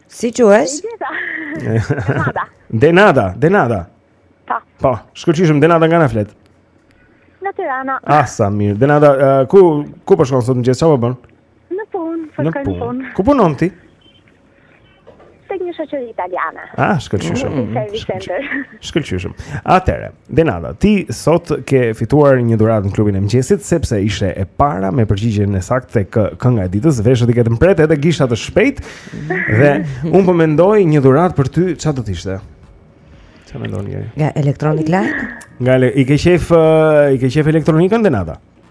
Si quhesh? Denada. Denada, Denada. Pa. Po. Pa, po, shkëlqyshëm, Denada nga na flet? Nga Tirana. Ah, sa mirë. Denada, uh, ku, ku po shkon sot në mëngjes, ça po bën? Në punë, po në punë. Ku punon ti? Tek një shoqëri italiane. Ah, shkëlqyshëm. Mm, shkëlqyshëm. Atere. Atëherë. Denada, ti sot ke fituar një dhuratë në klubin e mëngjesit sepse ishe e para me përgjigjen e saktë tek kënga e ditës. Veshët i ke të mprehtë edhe gishtat e shpejtë. Dhe unë po mendoj një dhuratë për ty, çfarë do të ishte? Çfarë mendon njëri? Nga Electronic Line? Nga i ke qejf i ke qejf elektronikën Denada?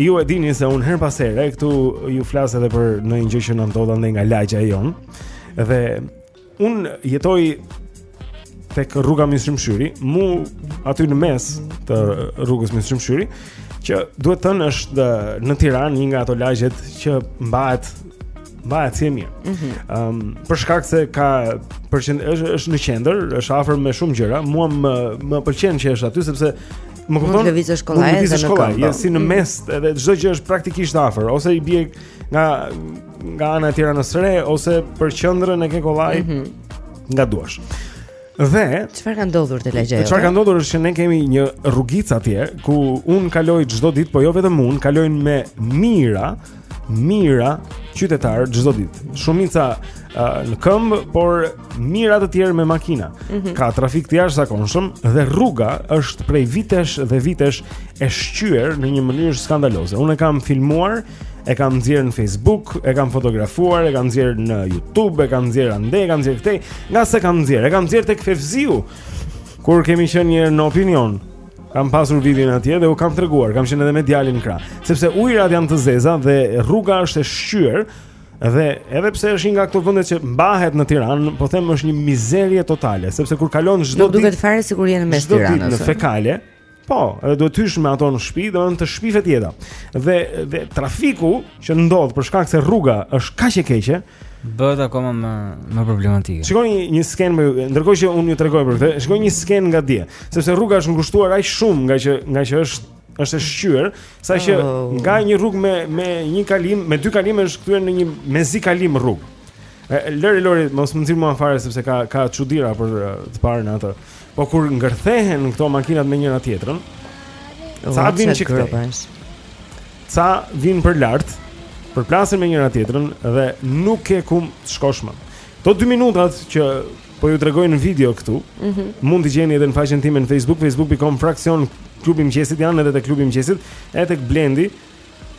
Ju e dini se unë herë pas here këtu ju flas edhe për ndonjë gjë që na ndodh andej nga lagjja jonë. Dhe unë jetoj tek rruga Myslym Shyri, mu aty në mes të rrugës Myslym Shyri, që duhet thënë është në Tiranë një nga ato lagjet që mbahet mbahet si e mirë. Ëm mhm. um, për shkak se ka përqend është është në qendër, është afër me shumë gjëra. Mua më, më pëlqen që është aty sepse Më kupton? Mund të lëvizësh kollaj edhe në këmbë. Mund të lëvizësh kollaj, je si në mes, edhe çdo gjë është praktikisht afër, ose i bie nga nga ana e Tiranës së Re ose për qendrën e ke kollaj. Mm -hmm. Nga duash. Dhe çfarë ka ndodhur te lagja? Çfarë ka ndodhur është që ne kemi një rrugicë atje ku unë kaloj çdo ditë, po jo vetëm unë, kalojnë me mijëra mijëra qytetarë çdo ditë. Shumica uh, në këmbë, por mijëra të tjerë me makina. Mm -hmm. Ka trafik të jashtëzakonshëm dhe rruga është prej vitesh dhe vitesh e shqyer në një mënyrë skandaloze. Unë e kam filmuar, e kam nxjerrë në Facebook, e kam fotografuar, e kam nxjerrë në YouTube, e kam nxjerrë andej, e kam nxjerrë këtej, nga s'e kam nxjerrë, e kam nxjerrë tek Fevziu. Kur kemi qenë një herë në Opinion, Kam pasur videon atje dhe u kam treguar, kam qenë edhe me djalin në krah, sepse ujërat janë të zeza dhe rruga është e shqyer dhe edhe pse është një nga këto vende që mbahet në Tiranë, po them është një mizerie totale, sepse kur kalon çdo ditë. Nuk duket fare sikur je në mes të Tiranës. Çdo ditë në fekale. Po, edhe duhet të hysh me ato në shtëpi, do të shpifet jeta. Dhe dhe trafiku që ndodh për shkak se rruga është kaq e keqe, bëhet akoma më më problematike. Shikoj një, një skenë me ndërkohë që unë ju tregoj për këtë, shikoj një skenë nga dje, sepse rruga është ngushtuar aq shumë nga që nga që është është e shqyer, sa që oh. nga një rrugë me me një kalim, me dy kalime është kthyer në një mezi kalim rrugë. Lëri Lori, mos më nxirr mua fare sepse ka ka çudira për të parë në atë. Po kur ngërthehen këto makinat me njëra tjetrën, ca vin që këtu. Ca vin për lart, përplasen me njëra tjetrën dhe nuk ke ku më të shkosh më. Këto 2 minutat që po ju tregoj në video këtu, mm -hmm. mund t'i gjeni edhe në faqen time në Facebook, facebook.com fraksion klubi mëngjesit janë edhe te klubi mëngjesit, edhe tek Blendi,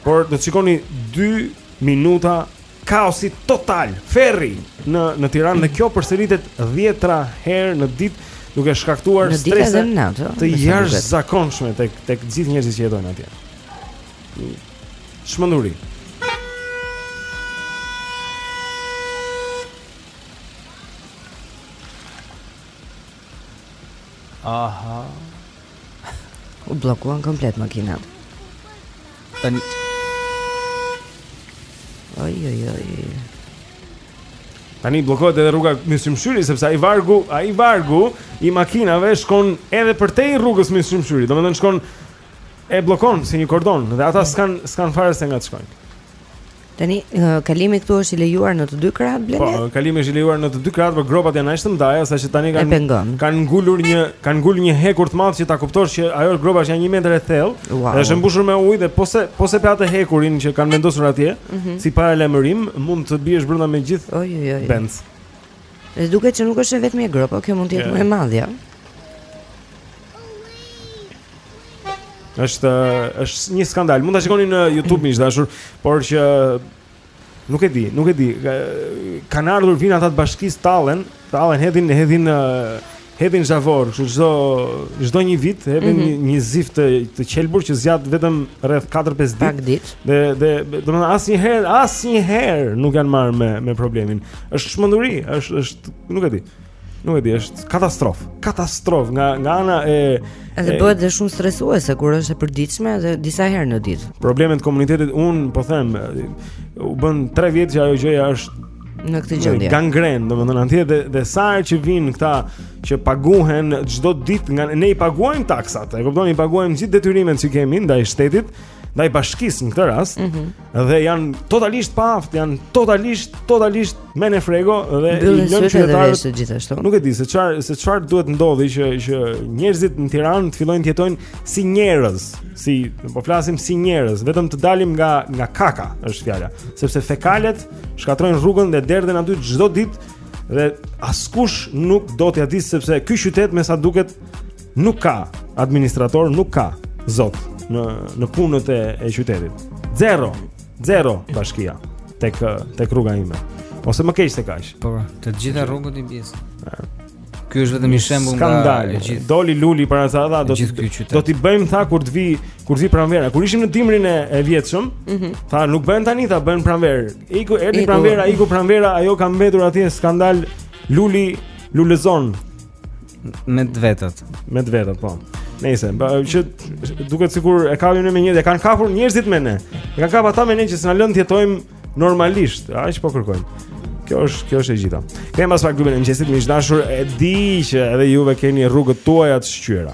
por do të shikoni 2 minuta kaosi total, ferri në në Tiranë mm -hmm. dhe kjo përsëritet 10 herë në ditë duke shkaktuar stres të jashtëzakonshëm tek tek gjithë njerëzit që jetojnë atje. Çmenduri. Aha. U bllokuan komplet makinat. Tani Oj oj oj. Tani bllokohet edhe rruga Myslym Shyri sepse ai vargu, ai vargu i makinave shkon edhe përtej rrugës Myslym Shyri. Domethënë shkon E bllokon si një kordon dhe ata s'kan s'kan fare se nga të shkojnë. Tani kalimi këtu është i lejuar në të dy krahët Blendi? Po, kalimi është i lejuar në të dy krahët, por gropat janë aq të mëdha sa që tani kanë kanë ngulur një kanë ngul një hekur të madh që ta kuptosh që ajo gropa është nja 1 metër e thellë, wow. është mbushur me ujë dhe po se po se pe atë hekurin që kanë vendosur atje, mm -hmm. si paralajmërim, mund të biesh brenda me gjithë. Oj oj oj. Benz. Dhe duket që nuk është vetëm një gropë, kjo mund të jetë më e madhja. Është është një skandal. Mund ta shikoni në YouTube miq të dashur, por që nuk e di, nuk e di. Kanë ardhur vin ata të bashkisë tallen, tallen hedhin hedhin hedhin zhavorr, kështu çdo çdo një vit hedhin mm -hmm. një zift të, të qelbur që zgjat vetëm rreth 4-5 ditë. Pak ditë. Dhe dhe do të thonë asnjëherë, asnjëherë nuk janë marrë me me problemin. Është çmenduri, është është nuk e di. Nuk e di, është katastrof. Katastrof nga nga ana e Edhe bëhet dhe shumë stresuese kur është e përditshme dhe disa herë në ditë. Problemet e komunitetit unë po them u bën 3 vjet që ajo gjëja është në këtë gjendje. Gangren, domethënë atje dhe dhe sa herë që vijnë këta që paguhen çdo ditë nga ne i paguajmë taksat. E kupton, i paguajmë gjithë detyrimet që kemi ndaj shtetit ndaj bashkisë në këtë rast. Mm -hmm. Dhe janë totalisht paaft, janë totalisht totalisht menefrego dhe i lënë qytetarët gjithashtu. Nuk e di se çfarë se çfarë duhet të ndodhi që që njerëzit në Tiranë të fillojnë të jetojnë si njerëz, si po flasim si njerëz, vetëm të dalim nga nga kaka është fjala, sepse fekalet shkatrojnë rrugën dhe derdhen aty çdo ditë dhe askush nuk do t'ia di sepse ky qytet me sa duket Nuk ka administrator, nuk ka zot në në punët e, e qytetit. Zero, zero bashkia tek tek rruga ime. Ose më keq se kaq. Po, po të gjitha rrugët i bjes. Ky është vetëm një shembull nga skandal. Gjith... Doli Luli para sa dha do të do t'i bëjmë tha kur të vi kur të vi pranvera. Kur ishim në dimrin e, e vjetshëm, mm -hmm. tha nuk bëhen tani tha bëhen pranverë. Iku erdhi pranvera, iku pranvera, ajo ka mbetur atje skandal Luli lulëzon Me të vetët. Me të vetët, po. Nëse, që duket sikur e kapin me njëri, e kanë kapur njerëzit me ne. E kanë kapur ata me ne që s'na lënë të jetojmë normalisht, aq po kërkojmë. Kjo është, kjo është e gjitha. Kemi pas pak klubin e mëngjesit, miq të dashur, e di që edhe juve keni rrugët tuaja të shqyera.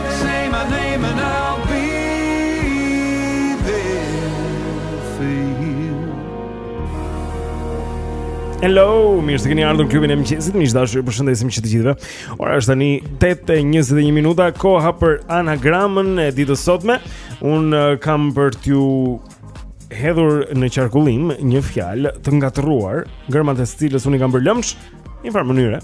Hello, mirë se keni ardhur në klubin e mëngjesit. Miq të dashur, ju përshëndesim që të gjithëve. Ora është tani 8 e 21 minuta, koha për anagramën e ditës së sotme. Un uh, kam për t'ju hedhur në qarkullim një fjalë të ngatërruar, gërmat e së cilës unë i kam bërë lëmsh në një farë mënyre.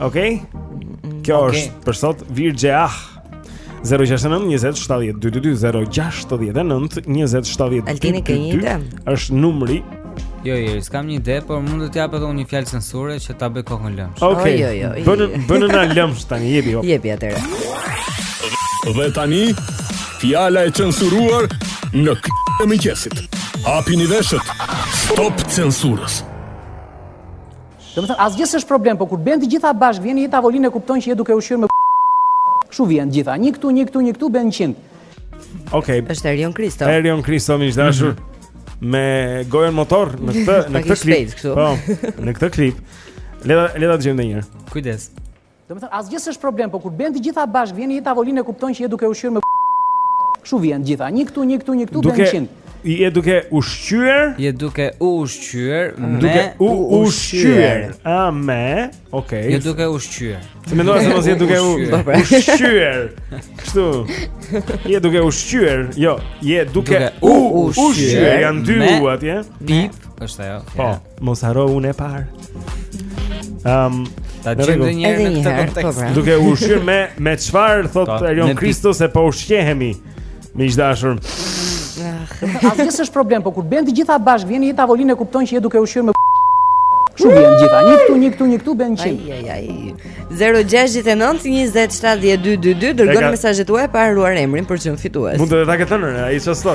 Okej. Okay? Kjo okay. është për sot Virgje Ah. 069 20 70 222 069 20 70 222 Altini ke një ide? është numri Jo, jo, s'kam një ide, por mund të t'jap edhe unë një fjalë censure që ta bëj kokën lëmsh. Okej. Okay. Jo, jo, jo. Bën bëna lëmsh tani, jepi hop. Jepi atëre. Dhe tani fjala e censuruar në klubin e mëngjesit. Hapini veshët. Stop censurës. Domethënë, asgjë s'është problem, po kur i bën të gjitha bashkë, vjen në tavolinë e kupton që je duke ushqyer me Kështu vjen gjitha, një këtu, një këtu, një këtu bën 100. Okej. Okay. Është Erion Kristo. Erion Kristo miq të dashur. Mm -hmm. Me gojën motor në këtë në këtë klip. Po, në këtë klip. Le ta le ta dëgjojmë një herë. Kujdes. Domethënë asgjë s'është problem, po kur i bën të gjitha bashkë, vjen në tavolinë e kupton që je duke ushqyer me Kështu vjen gjitha, një këtu, një këtu, një këtu, duke, bën 100. Je duke ushqyer? Je duke ushqyer me duke u ushqyer. A me? Okej. Okay. Je duke ushqyer. Ti mendon se mos je duke u ushqyer. Kështu. Je duke ushqyer. Jo, je duke u ushqyer. Janë dy u atje. Pip, është ajo. Po. Mos harro unë e parë. Ehm, um, ta gjejmë edhe një herë në këtë kontekst. Po, pra. Duke u ushqyer me me çfarë thotë Erion Kristo se po ushqehemi me mish dashi. Asgjë s'është problem, po kur bën të gjitha bashkë, vjen një tavolinë e kupton që je duke ushqyer me Shumë vjen gjitha, një këtu, një këtu, një këtu, bën qimë Ai, ai, ai 0-6-9-27-12-2 Dërgoni mesazhet tuaja pa harruar emrin për çmimin fitues Mund të dhe ta këtë nërë, a i që së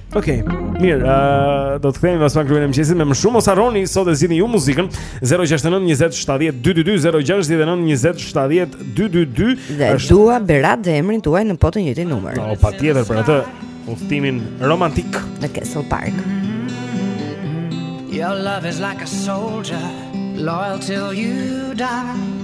Okej. Okay. Mirë, uh, do të kthehemi pas pak në klubin e mëngjesit me më shumë mos harroni sot e zgjidhni ju muzikën 069 20 70 222 069 20 70 222 Dhe është... dua Berat dhe emrin tuaj në po të njëjtin numër. Po no, patjetër për atë udhëtimin romantik në Castle Park. Your love is like a soldier loyal till you die.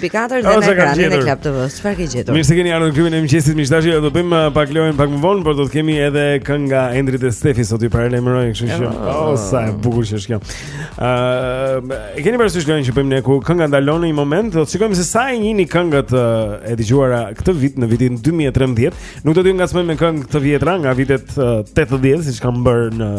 104 dhe në ekranin e Club TV. Çfarë ke gjetur? Mirë se keni ardhur në klubin e mëngjesit. Miq të dashur do bëjmë uh, pak lojën pak më vonë, por do të kemi edhe këngë nga Endri dhe Stefi sot ju paralajmëroj, kështu që oh, sa e bukur që është kjo. Ëh, uh, e keni parasysh lojën që bëjmë ne ku kënga ndalon në një moment, do të shikojmë se sa e njihni këngët uh, e dëgjuara këtë vit në vitin 2013. Nuk do të ngacmojmë me këngë të vjetra nga vitet 80, siç kanë bërë në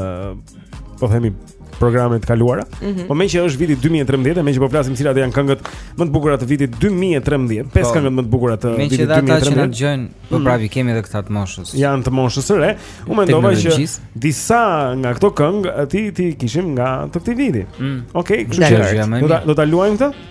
po themi programe të kaluara. Mm -hmm. Po meqë është viti 2013, meqë po flasim cilat janë këngët më të bukura të vitit 2013, pesë po, këngët më të bukura të vitit 2013. Meqë ata që na dëgjojnë, po mhm. pravi kemi edhe këta të moshës. Janë të moshës së re. Unë mendova që disa nga këto këngë t'i t'i kishim nga të këtij viti. Mm. Okej, okay, kështu që do ta luajmë këtë?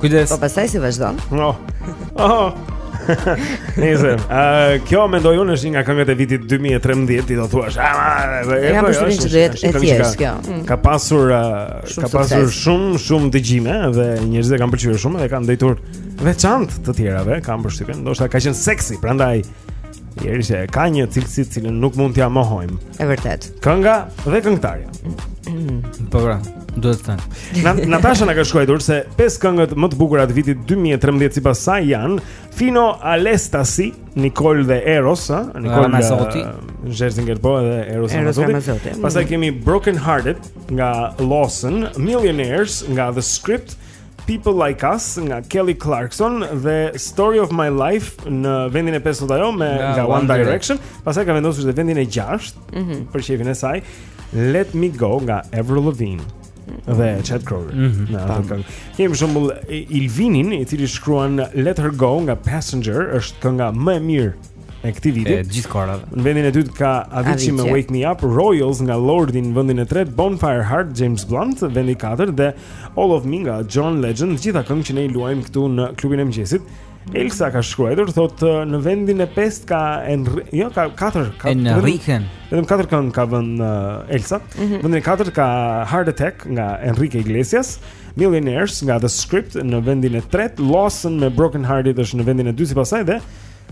Kujdes. Po pastaj si vazhdon? No. Oh. Nëse, a kjo mendoj unë është një nga këngët e vitit 2013, ti do thua, ama, po, ja po shpinj që duhet e thjesht kjo. Mm. Ka pasur ka pasur shumë shumë dëgjime dhe njerëzit e kanë pëlqyer shumë dhe kanë ndjerë të veçantë të tjerave, kam përshtypjen, ndoshta ka qenë seksi, prandaj Dëgjo se ka një cilësi të cilën nuk mund t'ja mohojmë. E vërtetë. Kënga dhe këngëtarja. Po pra, duhet thënë. Natasha na ka shkruar se pesë këngët më të bukura të vitit 2013 sipas saj janë Fino all'estasi, Nicole dhe Eros, ha? Nicole Ramazzotti, Scherzinger po edhe Eros Ramazzotti. Pastaj kemi Broken Hearted nga Lawson, Millionaires nga The Script. People Like Us nga Kelly Clarkson dhe Story of My Life në vendin e 5 sot ajo me nga, nga One Direction. Direction. Pastaj ka vendosur dhe vendin e 6 mm -hmm. për qejfin e saj Let Me Go nga Avril Lavigne dhe Chad Kroeger. Mm -hmm. Na do kanë. Kemi për shembull Ilvinin i cili shkruan Let Her Go nga Passenger është kënga më e mirë e këtij viti. E gjithë korave. Në vendin e dytë ka Avicii me Wake Me Up, Royals nga Lordi në vendin e tretë, Bonfire Heart, James Blunt vendi i katërt dhe All of Me nga John Legend, të gjitha këngë që ne i luajmë këtu në klubin e mëngjesit. Elsa ka shkruar thotë në vendin e pestë ka Enri... jo ka katër ka Enrique. Vetëm katër këngë ka vën uh, Elsa. Mm -hmm. Vendin e katërt ka Heart Attack nga Enrique Iglesias. Millionaires nga The Script në vendin e tretë, Lawson me Broken Hearted është në vendin e dytë sipas saj dhe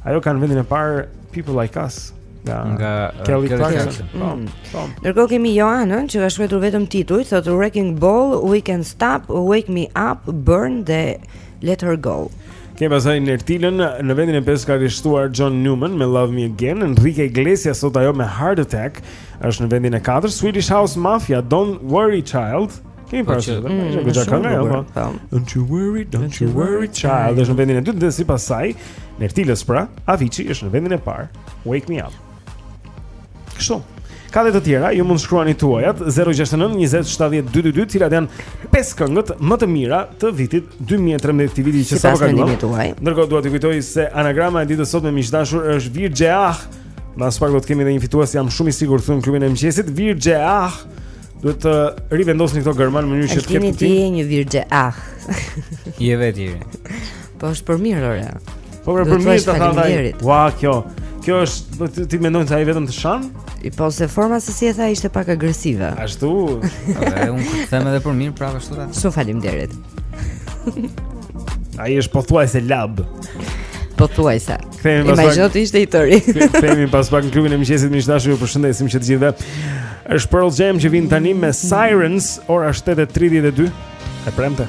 Ajo ka në vendin e parë People Like Us nga, nga uh, Kelly Clarkson. Po, mm. po. Ndërkohë mm. kemi Joanën që ka shkruar vetëm tituj, thotë Wrecking Ball, We Can't Stop, Wake Me Up, Burn dhe Let Her Go. Kemi pastaj Nertilën, në vendin e pesë ka rreshtuar John Newman me Love Me Again, Enrique Iglesias thotë ajo me Heart Attack, është në vendin e katër, Swedish House Mafia, Don't Worry Child, Kemi po parë që mm, është goxha kënga apo? Jo, po. Don't you worry, don't you worry child. Është në vendin e dytë dhe sipas saj, Nertilës pra, Avicii është në vendin e parë. Wake me up. Kështu. Ka dhe të tjera, ju mund të shkruani tuajat 069 20 70 222, cilat janë pesë këngët më të mira të vitit 2013, këtij viti që sapo kaluam. Ndërkohë dua t'ju kujtoj se anagrama e ditës sot miq të dashur është Virgeah. Mas pak do të kemi edhe një fitues, jam shumë i sigurt në klubin e mëngjesit Virgeah. Duhet të rivendosni këto gërma në mënyrë që të ketë ti një virgje ah. Je vetë i. Po është për mirë ore. Po për mirë ta tha. Ua kjo. Kjo është po ti, ti mendon se ai vetëm të shan? Po se forma se si e tha ishte pak agresive. Ashtu. Ore, unë them edhe për mirë prapë ashtu ta. Shumë faleminderit. Ai është pothuajse lab. Pothuajse. Kthehemi pas. Imagjino të ishte i tëri. Kthehemi pas pak në klubin e mëngjesit miq të dashur, ju përshëndesim që të gjithëve. Është Pearl Jam që vin tani me Sirens, ora 7:32. E premte.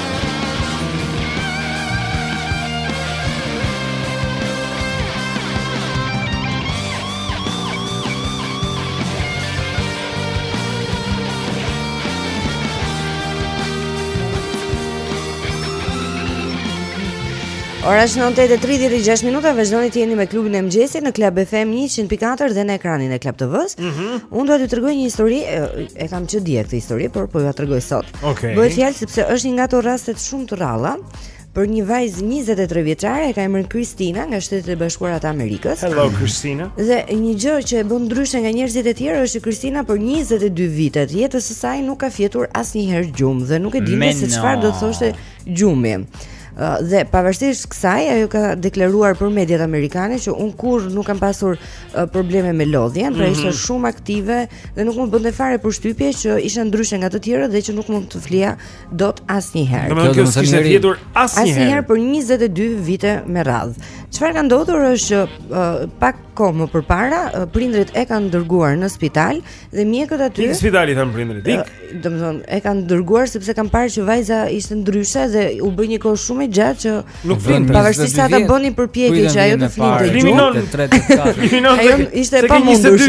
Ora është 9:36 minuta, vazhdoni të jeni me klubin e mëngjesit në Club FM 100.4 dhe në ekranin e Club TV-s. Mm -hmm. Unë do t'ju tregoj një histori, e kam që dje këtë histori, por po jua tregoj sot. Okej. Okay. Bëhet fjalë sepse është një nga ato rastet shumë të rralla për një vajzë 23 vjeçare e ka emrin Kristina nga Shtetet e Bashkuara të Amerikës. Hello Kristina. Dhe një gjë që e bën ndryshe nga njerëzit e tjerë është që Kristina për 22 vite të jetës së saj nuk ka fjetur asnjëherë gjumë dhe nuk e dinte se çfarë do të thoshte gjumi. Dhe pavarësisht kësaj, ajo ka deklaruar për mediat amerikane që un kurrë nuk kam pasur probleme me lodhjen, pra ishte mhm. shumë aktive dhe nuk më bënte fare përshtypje që isha ndryshe nga të tjerët dhe që nuk mund të flia dot asnjëherë. Kjo do të thotë s'kishte fjetur asnjëherë për 22 vite me radhë. Çfarë ka ndodhur është që pak kohë më përpara prindrit e kanë dërguar në spital Dhe mjekët aty në spital i thanë prindërit. Ik. Domethënë, e kanë dërguar sepse kanë parë që vajza ishte ndryshe dhe u bë një kohë shumë e gjatë që nuk flen pavarësisht se ata bënin përpjekje që ajo të flinte. Kriminon 3 të 4. Kriminon se ishte e pamundur.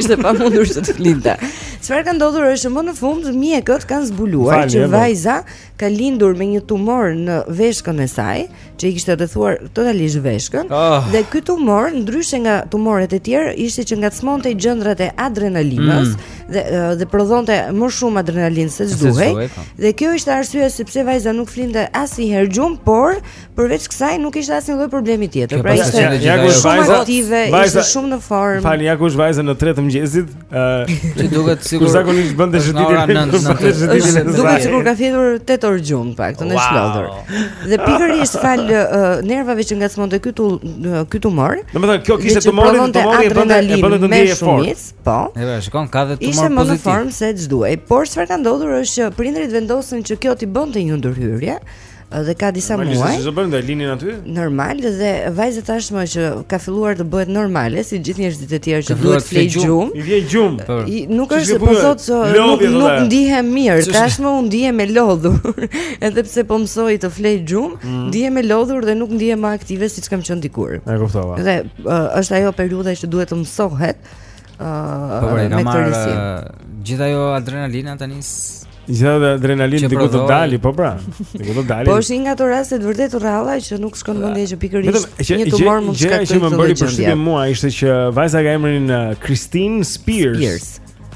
Ishte e pamundur që të flinte. Çfarë ka ndodhur është që më në fund mjekët kanë zbuluar që vajza ka lindur me një tumor në veshkën e saj, që i kishte rrethuar totalisht veshkën, oh. dhe ky tumor ndryshe nga tumoret e tjerë ishte që ngacmonte gjëndrat e adrenalinës mm. dhe dhe prodhonte më shumë adrenalinë se ç'duhej. Po. Dhe kjo ishte arsyeja se pse vajza nuk flinte asnjëherë gjumë, por Përveç kësaj nuk kishte asnjë lloj problemi tjetër. Pra ishte ja ku është vajza aktive, ishte shumë në formë. Fal, ja ku është vajza në 3 të mëngjesit. Ë, të duket sikur zakonisht bënte shëtitjen. Duket sikur ka fjetur 8 orë gjumë pak, totalisht e shlodhur. Dhe pikërisht falë nervave që ngacmonte ky tu ky tumor. Domethënë kjo kishte tumorin, tumori e bënte e bënte të ndihej fort. Po. Edhe shikon ka dhe tumor pozitiv. Ishte më në formë se ç'duhej. Por çfarë ka ndodhur është që prindërit vendosën që kjo t'i bënte një ndërhyrje dhe ka disa muaj. Normalisht ç'do bënin do e linin aty? Normal dhe vajza tashmë që ka filluar të bëhet normale, si gjithë njerëzit e tjerë që duhet të flej gjum. I vjen gjum. Po. Nuk është se po thotë se nuk, nuk ndihem mirë, tashmë unë ndihem e lodhur. Edhe pse po mësoj të flej gjum, mm. ndihem e lodhur dhe nuk ndihem më aktive siç kam qenë dikur. E kuptova. Dhe është ajo periudha që duhet të mësohet Po, po, me këtë risi. Gjithë ajo adrenalina tani Gjithë dhe adrenalin diku do dali, po pra. Diku do dali. Po është një nga ato raste vërtet të rralla që nuk shkon mendja që pikërisht një tumor mund të shkaktojë. Gjëja që më bëri përshtypje mua ishte që vajza ka emrin uh, Christine Spears. Spears.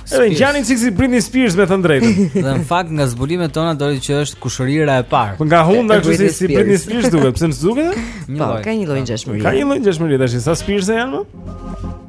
Edhe ngjan si Britney Spears me thënë të drejtën. Dhe në fakt nga zbulimet tona doli që është kushërira e parë. Po nga hunda kështu si Britney Spears duket, pse më duket? Po, ka një lloj ngjashmërie. Ka një lloj ngjashmërie tash, sa Spears janë më?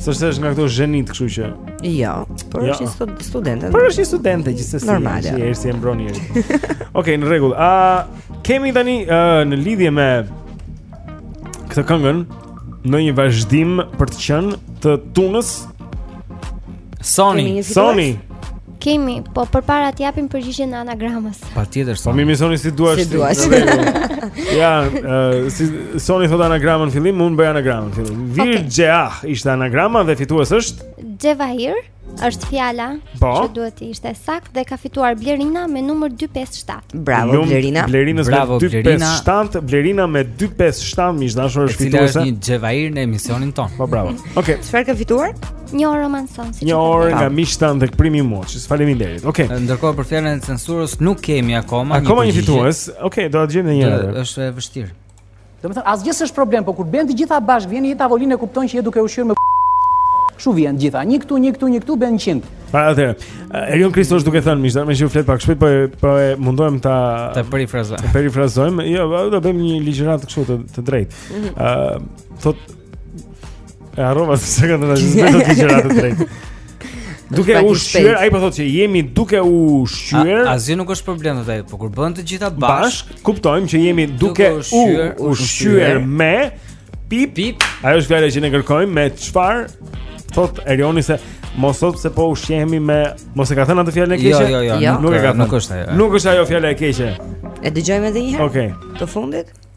Se s'është nga këto gjenitë, kështu që... Jo, por është një studente. Por është një studente, gjithsesi... Normale. Se si e mbron njeri. Okej, në rregull. Uh, kemi tani uh, në lidhje me... Këtë këngën, ndonjë vazhdim për të qenë të Tunës... Soni. Soni. Kemi, po përpara të japim përgjigjen e anagramës. Patjetër. Po mirë Soni si duash ti. Si duash. ja, uh, si Soni thotë anagramën fillim, unë bëj anagramën fillim. Virgjea okay. ishte anagrama dhe fitues është Xhevahir, është fjala po. që duhet të ishte saktë dhe ka fituar Blerina me numër 257. Bravo Lum, Blerina. Blerina Bravo, me 257, Blerina me 257, miq të dashur është fituese. Është një xhevahir në emisionin tonë. Po bravo. Okej. Okay. Çfarë ka fituar? Një orë romanson si Një orë nga miqtë tanë dhe këprimi moqë Faleminderit Okej okay. Ndërkohë për fjalën e censurës nuk kemi akoma Akoma një fitues Okej, okay, do ta dëgjojmë dhe një herë është e vështirë Do me thënë, asgjë s'është problem Po kur bëhen të gjitha bashkë Vijnë në tavolinë e kupton që je duke u ushqyer me Kështu vjen gjitha, një këtu, një këtu, një këtu, bën qind Pra atëherë, Erion Kristo është duke thënë, mishda, meqë ai flet pak shpejt, po, po e mundojmë ta... Të perifrazojmë. Të perifrazojmë, jo, do bëjmë një ligjëratë të kështu të, të drejtë. Mm -hmm. uh, thotë, E harrova se se ka të rrëzit Zbeto ligjëratë të drejtë Duke u ushqyer, ai po thotë që jemi duke u ushqyer. Asgjë nuk është problem vetë, po kur bëhen të gjitha bashkë, kuptojmë që jemi duke u ushqyer me pip pip. Ajo është fjala që ne kërkojmë me çfarë thotë Erioni se mos thotë se po ushqehemi me mos e ka thënë atë fjalën e jo, keqe. Jo, jo, jo, nuk e ka thënë. Nuk është ajo. Nuk është ajo fjala e keqe. E dëgjojmë edhe një herë. Okej. Të fundit.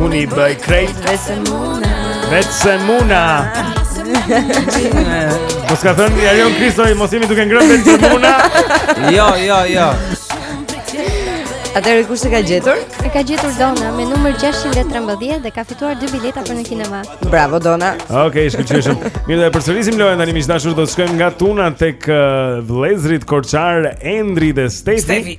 Unë i bëj krejt Vese muna Vese muna Po s'ka thënë Erion Kristoja mos jemi duke ngrënë vese muna Jo, jo, jo Atëherë kush e ka gjetur? E ka gjetur Dona me numër 613 dhe ka fituar dy bileta për në kinema. Bravo Dona. Okej, okay, shkëlqyeshëm. Mirë, do të përsërisim lojën tani miq të dashur, do të shkojmë nga Tuna tek vëllezërit korçarë Endri dhe Stefi.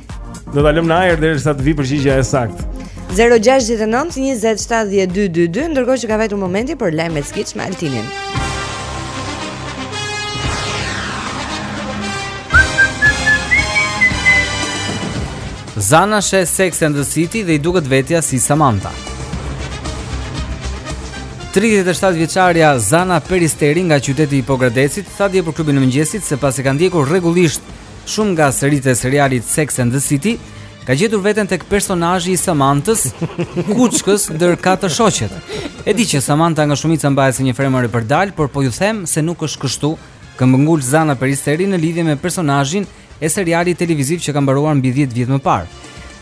Do ta lëmë në ajër derisa të vijë përgjigja e saktë. 0692712222 ndërkohë që ka vajtur momenti për lajme skiç me Altinin. Zana sheh Sex and the City dhe i duket vetja si Samantha. 37 vjeçarja Zana Peristeri nga qyteti i Pogradecit tha dje për klubin e mëngjesit se pasi ka ndjekur rregullisht Shumë nga seritë e serialit Sex and the City ka gjetur veten tek personazhi i Samantës, kuçkës ndër katër shoqet. E di që Samanta nga shumica mbahet si një femër e përdalë, por po ju them se nuk është kështu. Këmbëngul Zana Peristeri në lidhje me personazhin e serialit televiziv që ka mbaruar mbi 10 vjet më parë.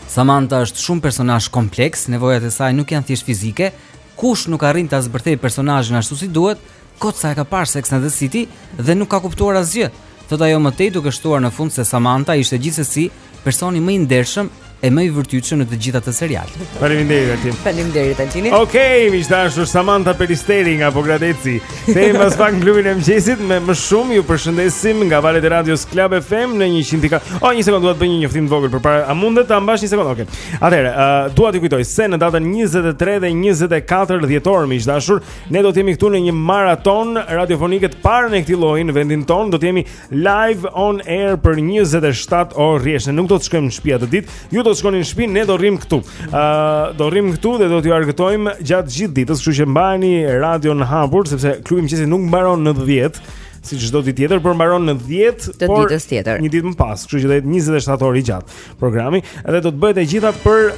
Samanta është shumë personazh kompleks, nevojat e saj nuk janë thjesht fizike. Kush nuk arrin ta zbërthejë personazhin ashtu si duhet, Kot sa e ka parë Sex and the City dhe nuk ka kuptuar asgjë, thotë ajo më tej duke shtuar në fund se Samantha ishte gjithsesi personi më i ndershëm e më i vërtetshëm në të gjithë atë serial. Faleminderit Altin. Faleminderit Altin. Okej, okay, miq të dashur, Samantha Peristeri nga Pogradeci. Kthehemi pas pak në klubin e mëngjesit me më shumë. Ju përshëndesim nga valët e radios Club FM në 100.4. O, oh, një sekondë, dua të bëj një njoftim të vogël përpara. A mundet ta mbash një sekondë? Okej. Okay. Atëherë, uh, dua t'ju kujtoj se në datën 23 dhe 24 dhjetor miq të dashur, Ne do të jemi këtu në një maratonë radiofonike të parë në këtë lloj në vendin tonë. Do të jemi live on air për 27 orë rresht. Nuk do të shkojmë në shtëpi atë ditë. Ju do të shkoni në shtëpi, ne do rrim këtu. Ë uh, do rrim këtu dhe do t'ju argëtojmë gjatë gjithë ditës, kështu që mbani radion hapur sepse klubi i mëngjesit nuk mbaron në 10 si çdo ditë tjetër, por mbaron në 10 të ditës tjetër. Një ditë më pas, kështu që do jetë 27 orë i gjatë programi, edhe do të bëhet e gjitha për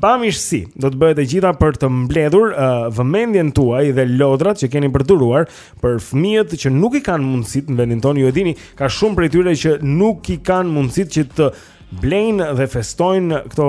Bamirësi, do të bëhet e gjitha për të mbledhur uh, vëmendjen tuaj dhe lodrat që keni për të dhuruar për fëmijët që nuk i kanë mundësitë në vendin tonë, ju e dini, ka shumë prej tyre që nuk i kanë mundësitë që të blejnë dhe festojnë këto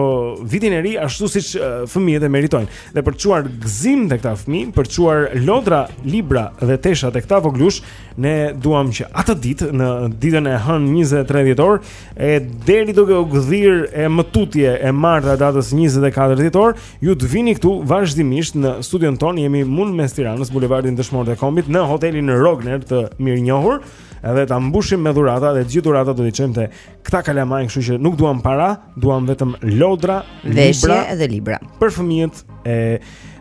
vitin e ri ashtu siç fëmijët e meritojnë. Dhe për të çuar gëzim te këta fëmijë, për të çuar lodra, libra dhe tesha te këta vogëlushë, ne duam që atë ditë në ditën e hënë, 23 dhjetor E deri duke u gdhirë e më tutje e marta e datës 24 dhjetor, ju të vini këtu vazhdimisht në studion tonë, jemi mu në mes Tiranës, Bulevardin Dëshmorët e Kombit, në hotelin Rogner të mirënjohur, edhe ta mbushim me dhurata dhe të gjitha dhuratat do t'i çojmë te këta kalamaj, kështu që nuk duam para, duam vetëm lodra, libra dhe libra. Për fëmijët e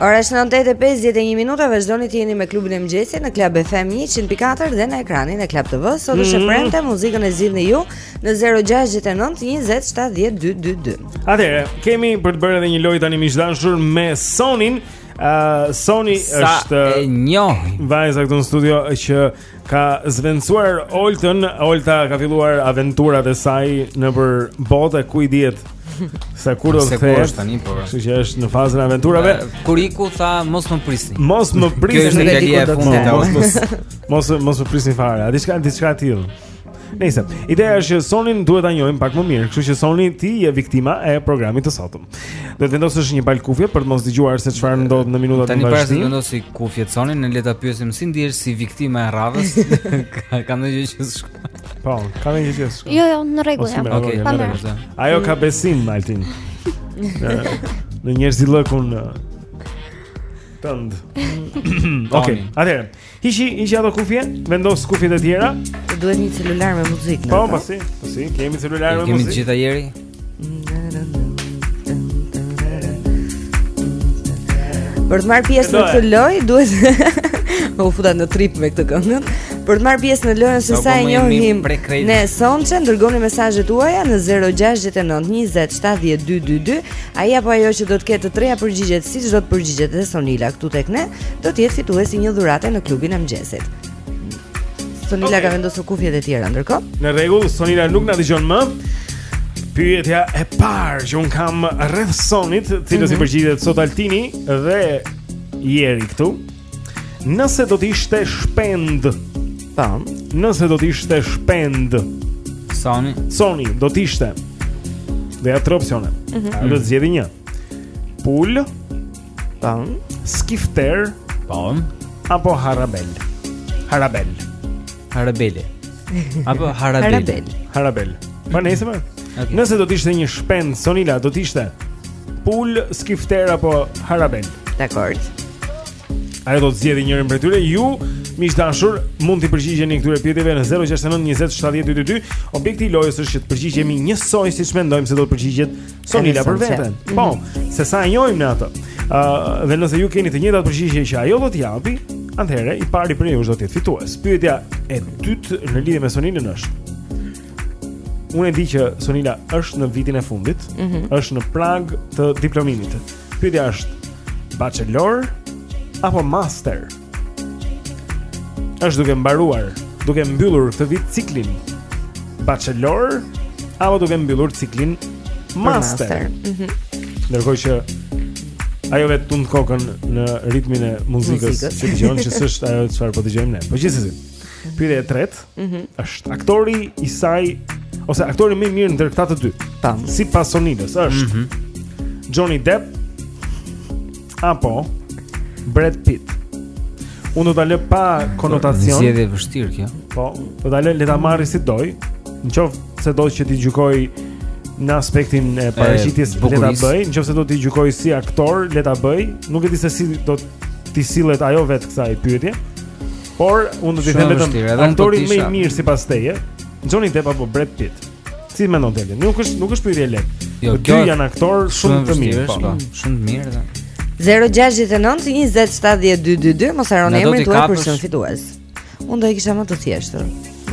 Ora është 9:51 minuta, vazhdoni të jeni me klubin e mëngjesit në Club FM 100.4 dhe në ekranin e Club TV. Sot është e premte, muzikën e zgjidhni ju në 069 20 70 222. Atëherë, kemi për të bërë edhe një lojë tani miq të dashur me Sonin. Uh, Soni është vajza këtu në studio që Ka zëvendësuar Oltën, Olta ka filluar aventurat e saj nëpër botë, ku i dihet se kur do të kthehet. Po. Kështu që është në fazën e aventurave. Kur iku tha mos më prisni. Mos më prisni. Kjo është e fundit. Mos mos mos më prisni fare. A diçka diçka tillë. Nejse, ideja është që Sonin duhet ta njohim pak më mirë, kështu që Soni ti je viktima e programit të sotëm. Duhet të vendosësh një palë kufje për të mos dëgjuar se çfarë ndodh në minutat në vazhdim. Tani para se të vendosë kufjet Soni, ne le ta pyesim si ndihesh si viktima e radhës. Ka ndonjë gjë që s'shkon. Po, ka ndonjë gjë që s'shkon. Jo, jo, në rregull jam. Okej, në rregull. Ajo ka besim Altin. Në njerëzillëkun tënd. Okej, atëherë. Hiqi, hiqi ato kufje, vendos kufjet e tjera. Duhet një celular me muzikë. Po, po si, po si, kemi celular me muzikë. Kemi gjithë Jeri. Për të marrë pjesë në këtë lojë duhet u futa në trip me këtë këngë. Për të marrë pjesë në lojën se sa e njohim ne Sonçen, dërgoni mesazhet tuaja në 069 20 70 222. Ai apo ajo që do të ketë të treja përgjigjet, siç do të përgjigjet dhe Sonila këtu tek ne, do të jetë fitues i një dhurate në klubin e mëngjesit. Sonila okay. ka vendosur kufjet e tjera ndërkohë. Në rregull, Sonila nuk na dëgjon më. Pyetja e parë që unë kam rreth Sonit, cilës mm -hmm. i mhm. përgjigjet sot Altini dhe Jeri këtu. Nëse do të ishte shpend, tam, nëse do të ishte shpend Soni, Soni do të ishte. Dhe ato opsione. Mm -hmm. Do të zgjidhni një. Pulë Tan, skifter, po, apo harabel. Harabel. Harabel. Apo harabel. Harabel. Harabel. Po nëse. Po. Okay. Nëse do të ishte një shpend Sonila, do të ishte pulë, skifter apo harabel. Dakord. Ajo do të zgjedhë njërin prej tyre. Ju, miq të dashur, mund t'i përgjigjeni këtyre pyetjeve në 069 20 70 222. Objekti i lojës është që të përgjigjemi njësoj siç mendojmë se do të përgjigjet Sonila për veten. Po, mhm. se sa e njohim ne atë. Ë dhe nëse ju keni të njëjtat përgjigje që ajo do të japi, atëherë i pari prej jush do të jetë fitues. Pyetja e dytë në lidhje me Sonilën është. Unë e di që Sonila është në vitin e fundit, mm -hmm. është në prag të diplomimit. Pyetja është bachelor apo master? është duke mbaruar, duke mbyllur këtë vit ciklin bachelor apo duke mbyllur ciklin master. Mhm. Ndërkohë që ajo vetë tund kokën në ritmin e muzikës, muzikës. që dëgjon që s'është ajo çfarë po dëgjojmë ne. Po gjithsesi. Pyetja e tretë mm -hmm. është aktori i saj ose aktori më i mirë ndër këta të dy. Tam. Sipas Sonilës është mm -hmm. Johnny Depp apo Brad Pitt. Unë do ta lë pa konotacion. Është e vështirë kjo. Po, do ta lë le ta marrë si të dojë. Në qoftë se do që t'i gjykojë në aspektin e paraqitjes le ta bëjë, në qoftë se do t'i gjykojë si aktor, le ta bëjë. Nuk e di se si do t'i sillet ajo vetë kësaj pyetje. Por unë do t'i them vetëm aktori më i mirë sipas teje, Johnny Depp apo Brad Pitt. Si mendon, Delta? Nuk është nuk është pyetje e lehtë. Jo, këta janë aktorë shumë të mirë, po. Shumë të mirë. 0-6-9-20-7-12-2 Mos harroni emrin tuaj për t'u shpallur fitues Unë do e kisha më të thjeshtë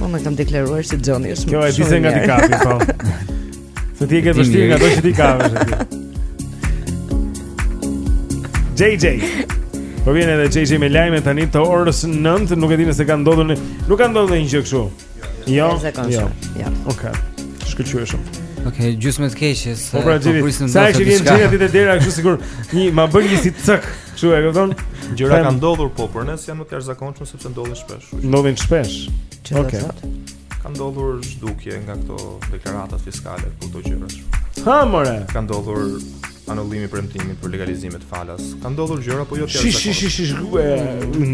Unë e kam deklaruar si Johnny është Kjo e bie nga Dikaprio, po Se ti e ke vështirë nga do që t'i kapësh JJ Po vjen edhe JJ me lajme tani të orës 9 Nuk e di nëse ka ndodhur Nuk ka ndodhur ndonjë gjë kështu Jo, jo. Ja. Okej. Okay. Shkëlqyeshëm. Okej, okay, gjysma e së keqes. Po pra, po gjeni. Sa që vjen aty te dera kështu sikur. Një ma bën një si cak. Kështu e kupton? Gjëra kanë ndodhur po, por s'janë më të jashtëzakonshme sepse ndodhin shpesh. Ndodhin shpesh. Okej. Okay. Ka ndodhur zhdukje nga këto deklaratat fiskale, këto gjëra. Ha more. Ka ndodhur Anullimi i premtimit për legalizimet falas. Ka ndodhur gjëra apo jo ti? Shih shih shih shih.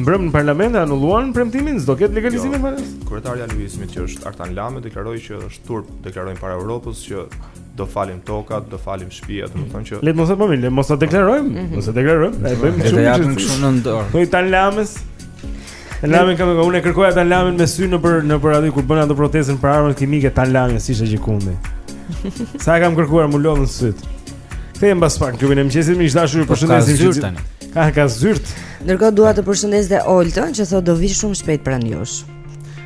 Mbrëm në parlament e anulluan premtimin, s'do ketë legalizime jo. falas. Kryetari i Aluiznit që është Artan Lame deklaroi që është turp, deklarojmë para Europës që do falim tokat, do falim shtëpitë, do të thonë që Le të mos e bëjmë, le mos ta deklarojmë, mhm. mos e deklarojmë, e bëjmë shumë. Ne jemi shumë në dorë. Po Artan Lames Lamen kam unë e kërkoja Tan Lamen me sy nëpër nëpër aty kur bënë atë protestën për armët kimike Tan Lamja s'ishte gjëkundi. Sa e kam kërkuar m'u lodhën sytë. Kthehemi pas pak te klubi i mëngjesit miq të dashur ju po, përshëndesim gjithë. Ka ka zyrt. Ndërkohë dua të përshëndes dhe Oltën që thotë do vij shumë shpejt pranë jush.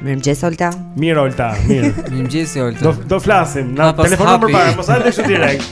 Mirëmëngjes Olta. Mirë Olta, mirë. Mirëmëngjes Olta. Do do flasim, na telefono përpara, mos hajde kështu direkt.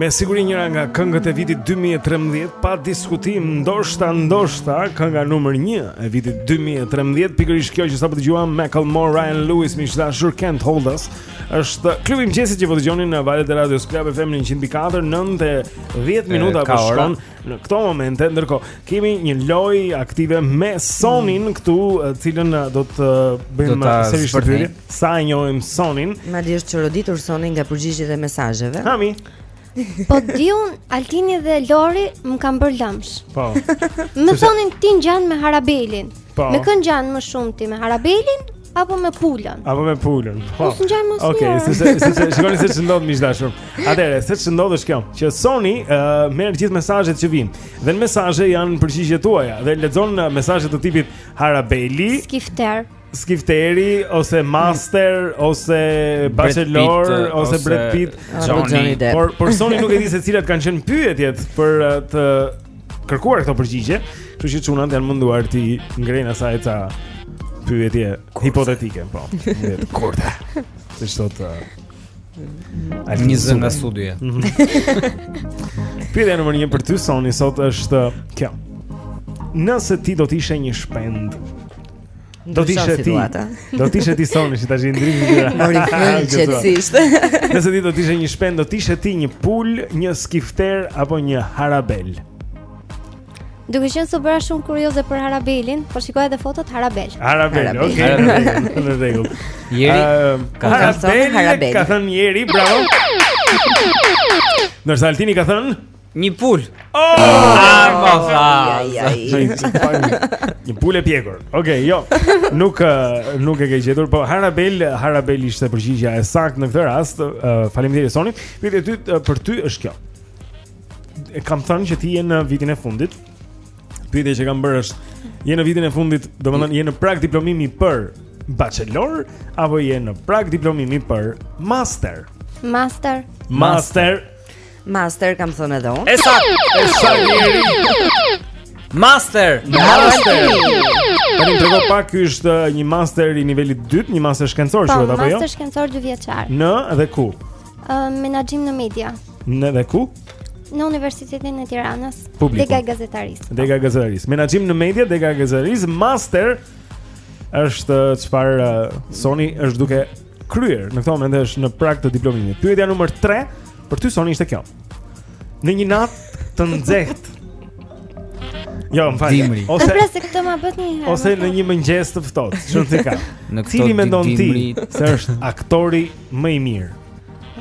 Me siguri njëra nga këngët e vitit 2013, pa diskutim, ndoshta, ndoshta, kënga numër një e vitit 2013, pikërisht kjo që sapo dëgjuam, Macklemore, Ryan Lewis, miq të dashur, Can't Hold Us, Është klubi i mëngjesit që po dëgjoni në valët e radios Club FM 104 9:10 minuta po shkon në këto momente. Ndërkohë, kemi një lojë aktive me Sonin mm. këtu, të cilën do ta bëjmë sërish për ty. Sa e njohim Sonin? Madje është çoroditur Soni nga përgjigjet e mesazheve. Hami. Po di unë Altini dhe Lori më kanë bërë lëmsh. Po. Më thonin ti ngjan me Harabelin. Po. Me kë ngjan më shumë ti me Harabelin Apo me pulën. Apo me pulën. Po. Mos ngjaj më së Okej, sepse shikoni se ç'ndodh miq të dashur. Atëherë, se ç'ndodh është kjo, që Soni uh, merr gjithë mesazhet që vijnë. Dhe në mesazhe janë përgjigjet tuaja dhe lexon uh, mesazhe të tipit Harabeli, Skifter, Skifteri ose Master ose Bachelor Pitt, uh, ose Brad Pitt, Johnny Depp. Por por Soni nuk e di se cilat kanë qenë pyetjet për uh, të kërkuar këto përgjigje, kështu që çunat janë munduar t'i ngrenë asaj ca pyetje hipotetike, po. Shkurt. Se sot uh, A një zë nga studioja. Mhm. Pyetja nr. 1 për ty Soni sot është uh, kjo. Nëse ti do të ishe një shpend Do të ishe ti. Do të ishe ti Soni që tash i ndrim gjëra. Mori frymë qetësisht. Nëse ti do të ishe një shpend, do të ishe ti një pulë, një skifter apo një harabel. Duke qenë se u bëra shumë kurioze për harabelin, po shikoj edhe fotot Harabel. Harabel, okay. Në rregull. Jeri, uh, ka Harabel, Harabel. Ka thënë Jeri, bravo. Ndërsa Altini ka thënë Një pul. Oh! Ah, po sa. Një pulë e pjekur. Okej, okay, jo. Nuk eh, nuk e ke gjetur, po Harabel, Harabel ishte përgjigja e saktë në këtë rast. Uh, Faleminderit Soni. Pyetja e dytë eh, për ty është kjo. E kam thënë që ti je në vitin e fundit. Pyetja që kam bërë është je në vitin e fundit, domethënë je në prag diplomimi për bachelor apo je në prag diplomimi për master? Master. Master. master. Master kam thënë edhe unë. Esa, esa Jeri. Master, master. Pa më trego pak ky është uh, një master i nivelit 2, një master shkencor që vetë apo jo? Master shkencor 2 vjeçar. Në dhe ku? Ë uh, menaxhim në media. Në dhe ku? Në Universitetin e Tiranës. Dega gazetarisë. Dega gazetarisë. Menaxhim në media, dega gazetarisë, master është uh, çfarë uh, Soni është duke kryer. Në këto momente është në prag të diplomimit. Pyetja numër 3 për ty Soni ishte kjo. Në një natë të nxehtë. Jo, më fal. Dimri. Ose Ose pra se këtë ma bëtë një herë. ose më në fal. një mëngjes të ftohtë. Çfarë ti ka? Në këto Cili mendon ti dimrit. se është aktori më i mirë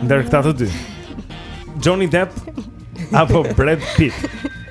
ndër këta të dy? Johnny Depp apo Brad Pitt?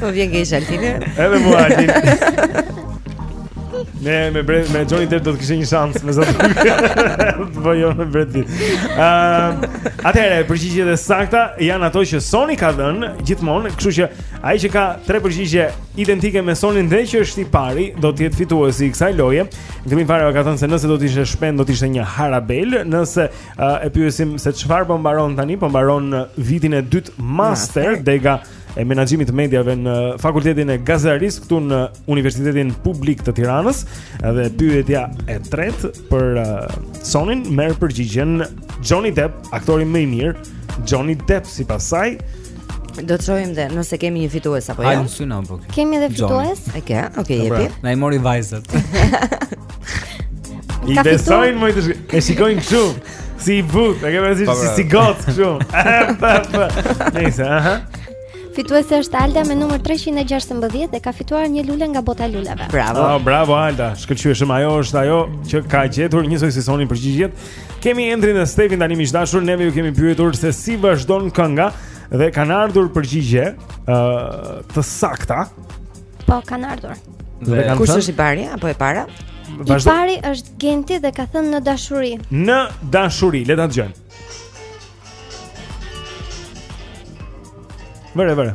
Po vjen ke Altini. Edhe mua Altin. Ne me bre, me Johnny Depp do të kishte një shans me Zot. Po jo me Brad Pitt. Ëm, atëherë përgjigjet e sakta janë ato që Soni ka dhënë gjithmonë, kështu që ai që ka tre përgjigje identike me Sonin dhe që është i pari, do të jetë fituesi i kësaj loje. Ndërmjet fare ka thënë se nëse do të ishte shpend do të ishte një harabel, nëse Uh, e pyesim se çfarë po mbaron tani, po mbaron vitin e dytë master, master. dega e menaxhimit të mediave në Fakultetin e Gazetarisë këtu në Universitetin Publik të Tiranës. Dhe pyetja e tretë për uh, Sonin merr përgjigjen Johnny Depp, aktori më i mirë, Johnny Depp sipas saj. Do të shohim dhe nëse kemi një fitues apo jo. Hajt na thuaj po. Kemi edhe fitues? E ke? Okej, okay, pra, jepi. Na i mori vajzat. I besojnë më të shkojnë, e shikojnë kështu, si i but, e ke përësi që si si gotë kështu. Nëjse, aha. Fituese është Alda me numër 316 dhe ka fituar një lule nga bota e luleve. Bravo. Oh, bravo Alda. Shkëlqyeshëm ajo është ajo që ka gjetur njësoj Soni përgjigjet. Kemi Endrin dhe Stefin tani miq të dashur, neve ju kemi pyetur se si vazhdon kënga dhe kanë ardhur përgjigje ë uh, të sakta. Po kanë ardhur. Dhe kanë kush është i pari apo e para? Vazhdo. I pari është Genti dhe ka thënë në dashuri. Në dashuri, le ta dëgjojmë. Vëre, vëre.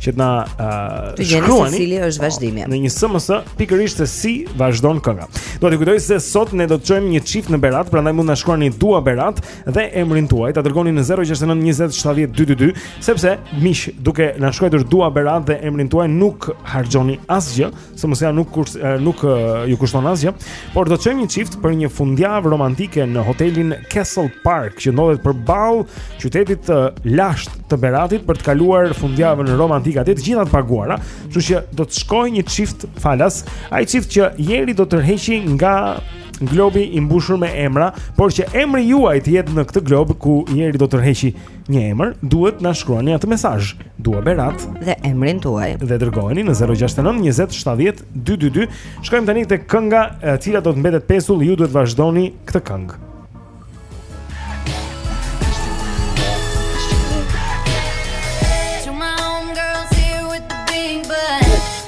që të na uh, shkruani se cili është vazhdimi. Në një SMS pikërisht se si vazhdon kënga. Dua të kujtoj se sot ne do të çojmë një çift në Berat, prandaj mund të na shkruani dua Berat dhe emrin tuaj, ta dërgoni në 069 20 70 222, sepse miq, duke na shkruar dua Berat dhe emrin tuaj nuk harxhoni asgjë, Sëmësja nuk kurs, nuk ju kushton asgjë, por do të çojmë një çift për një fundjavë romantike në hotelin Castle Park, që ndodhet përballë qytetit të lashtë të Beratit për të kaluar fundjavën romantike aty, të gjitha të paguara, kështu që do të shkojë një çift falas, ai çift që Jeri do tërheqi nga globi i mbushur me emra, por që emri juaj të jetë në këtë glob ku Jeri do tërheqi një emër, duhet na shkruani atë mesazh. Dua Berat dhe emrin tuaj. Dhe dërgojeni në 069 20 70 222. Shkojmë tani te kënga e cila do të mbetet pezull, ju duhet të vazhdoni këtë këngë.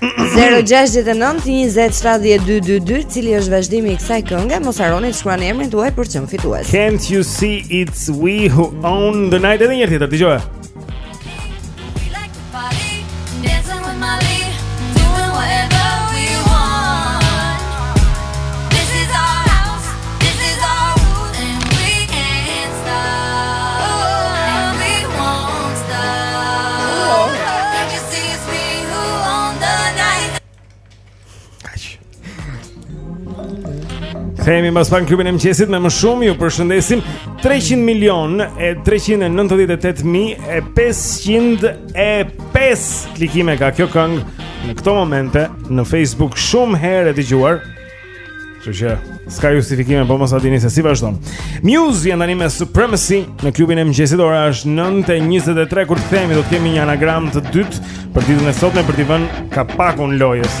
069 20 70 222 Cili është vazhdimi i kësaj kënge Mos harroni të shkruani emrin tuaj për qenë fitues Can't you see it's we who own the night Edhe një herë tjetër, ta dëgjojmë Kthehemi mbas pak në klubin e mëngjesit me më shumë ju përshëndesim 300 milion e 398.505 klikime ka kjo këngë në këto momente në Facebook shumë herë e dëgjuar Kështu që s'ka justifikime, po mos a dini se si vazhdon. Muse janë tani me Supremacy në klubin e mëngjesit. Ora është 9:23 kur kthehemi do të kemi një anagram të dytë për ditën e sotme për t'i vënë kapakun lojës.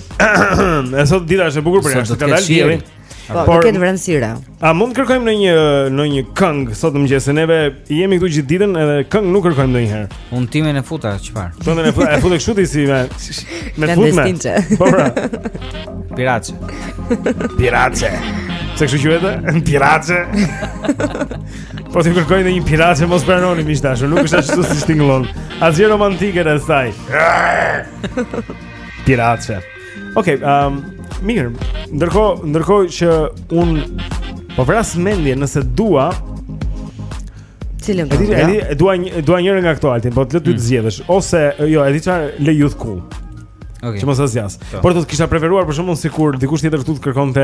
E sot dita është e bukur për jashtë, ka dalë dielli. Po, por do ketë vranësira. A mund të kërkojmë ne një ne një këngë sot në mëngjes se neve jemi këtu gjithë ditën edhe këngë nuk kërkojmë ndonjëherë. Unë timen e futa çfarë? Këngën e futa, e futë kështu ti si me me futme. Po pra. Piratçe. Piratçe. Se kështu quhet? Piratçe. Po t'ju kërkojnë një piratçe mos pranoni miq të dashur, nuk është ashtu si tingëllon. Asgjë romantike në të saj. Piratçe. Okej, okay, um, mirë. Ndërkohë, ndërkohë që unë po vras mendje nëse dua Cilën po? Ja? E dua e dua njërin nga këto Altin, po të lë ty të mm. zgjedhësh ose jo, e di çfarë le youth cool. Okej. Okay. Që mos asjas. Po. Por do të kisha preferuar për shembull sikur dikush tjetër këtu të kërkonte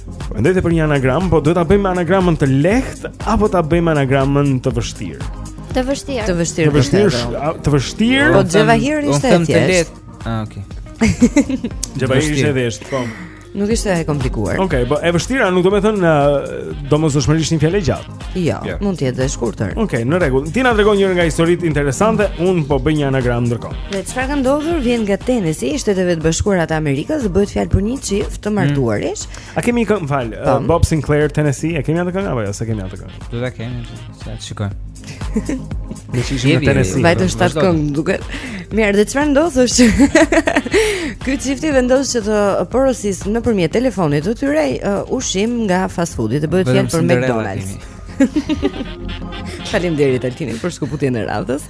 Mendonte për një anagram, po duhet ta bëjmë anagramën të lehtë apo ta bëjmë anagramën të vështirë? Të vështirë. Të vështirë. Të vështirë. Të vështirë. Po Xhevahir ishte e thjeshtë. Ah, okay. Xhevahir ishte e thjeshtë, po. Nuk ishte e komplikuar. Okej, okay, po e vështira nuk do të thotë uh, domosdoshmërisht një fjalë e gjatë. Jo, yeah. mund të jetë dhe e shkurtër. Okej, okay, në rregull. Ti na trego njërën nga historitë interesante, unë po bëj një anagram ndërkohë. Dhe çfarë ka ndodhur vjen nga Tennessee, i Shteteve të Bashkuara të Amerikës, bëhet fjalë për një çift të mm. martuarish. Mm. A kemi kë, më fal, uh, po. Bob Sinclair Tennessee, a kemi atë këngë apo jo, s'e kemi atë këngë. Do ta kemi, sa të shikojmë. Ne që ishim në Tennessee. Vajti në shtatë këngë, duket. Mirë, dhe çfarë ndodh është që... Ky çifti vendos që të porosisë nëpërmjet telefonit të tyre uh, ushqim nga fast foodet dhe bëhet fjalë për McDonald's. Faleminderit Altini për shkuputjen e radhës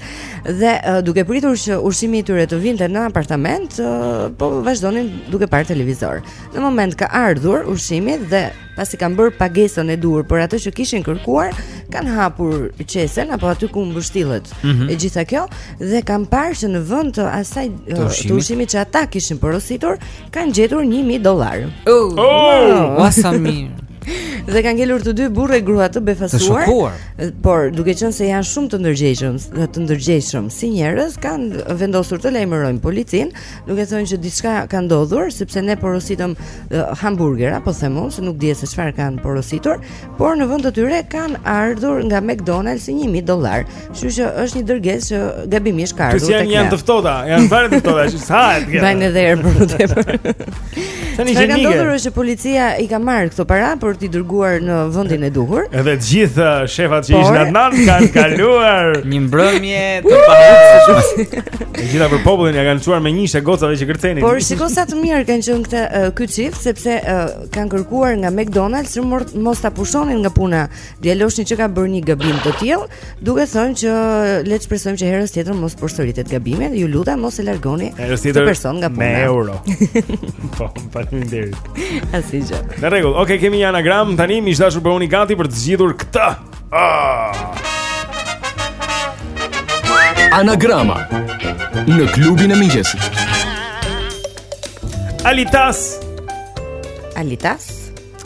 Dhe uh, duke pritur që ushqimi i tyre të vinte në apartament uh, Po vazhdonin duke parë televizor Në moment ka ardhur ushqimi dhe pasi kanë bërë pagesën e duhur për atë që kishin kërkuar, kanë hapur qesen apo aty ku mbështillet mm -hmm. e gjitha kjo dhe kanë parë që në vend të asaj të ushqimit, të ushqimit që ata kishin porositur, kanë gjetur 1000 dollarë. Oh, oh, oh, sa mirë. Dhe kanë ngelur të dy burrë e grua të befasuar. Të shokuar. Por duke qenë se janë shumë të ndërgjegjshëm dhe të ndërgjegjshëm si njerëz, kanë vendosur të lajmërojnë policinë Duke thënë që diçka ka ndodhur, sepse ne porositëm hamburgera, po them unë, se nuk dihet se çfarë kanë porositur, por në vend të tyre kanë ardhur nga McDonald's 1000 dollarë. Kështu që është një dërgesë që gabimisht ka ardhur tek ne. Këto janë të ftohta, janë fare të ftohta, është s'hahet. Mbajnë edhe erë për më tepër. Tani që nike. Çfarë ka ndodhur është që policia i ka marrë këto para për t'i dërguar në vendin e duhur? Edhe të gjithë uh, shefat që ishin atje kanë kaluar një mbrëmje të paharrueshme. Të gjitha për popullin ia kanë çuar me njëshe gocave që kërcenin. Por shiko sa të mirë kanë qenë këta uh, ky çift sepse uh, kanë kërkuar nga McDonald's që të mos ta pushonin nga puna Djaloshin që ka bërë një gabim të tillë, duke thënë që le të shpresojmë që herën tjetër mos përsëritet gabimi dhe ju lutem mos e largoni këtë person nga puna. Me euro. po, faleminderit. Asgjë. Në rregull. Okej, okay, kemi një anagram tani, miq të dashur bëhuni gati për të zgjidhur këtë. Ah! Anagrama në klubin e mëngjesit. Alitas. Alitas.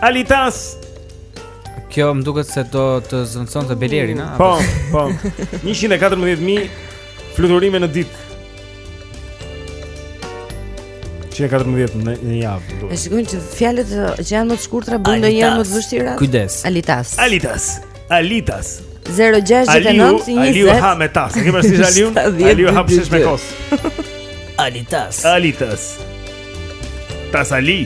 Alitas. Kjo më duket se do të zëvendësonte Belerin, a? Po, po. 114.000 fluturime në ditë. 114 në një javë. E shikoni që fjalët që janë më të shkurtra bëhen ndonjëherë më të vështira. Kujdes. Alitas. Alitas. Alitas. 069 20 Aliu ha me tas. Ke përsëri Aliun? Aliu ha pse me kos. Alitas. Alitas. Tas Ali.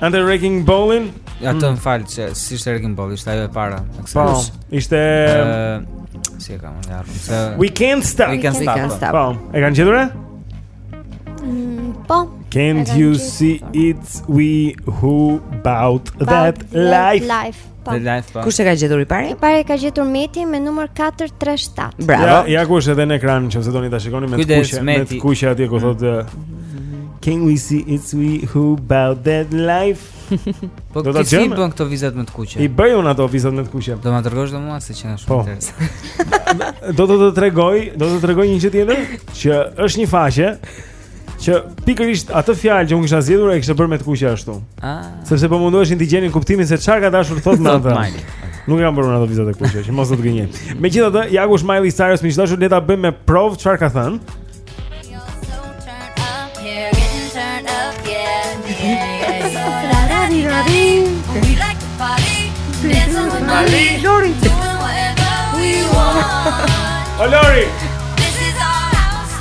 A te Wrecking Ballin? Jo të më falësh, s'ishte Wrecking Ball, ishte ajo e para Po, ishte... Si e kam, ja rrëm We can't stop We can't stop Po, e kanë gjetur? Mm, po Can't you see it's we who bout that life Life Po. Në life pa. Po. Kush e ka gjetur i pari? I pari ka gjetur Meti me numër 437. Bravo. Ja, ja ku është edhe në ekran nëse doni ta shikoni me të kuqe, me të kuqe atje ku thotë mm-hmm. Can we see it's we who about that life? Po do ta jem. Si bën këto vizat me të kuqe? I bëj un ato vizat me të kuqe. Do ma tregosh dhe mua se qenka shumë interesant. Do të të tregoj, do të të tregoj një gjë tjetër që është një faqe që pikërisht atë fjalë që unë kisha zgjedhur e kishte bërë me të kuqe ashtu. Ah. Sepse po mundoheshin të gjenin kuptimin se çfarë ka dashur të thotë Miley. Nuk i kam bërë ato vizat e kuqe, që mos të të gënjej. Megjithatë, ja ku është Miley Cyrus miq të dashur le ta bëjmë me provë çfarë ka thënë. Lori. Lori.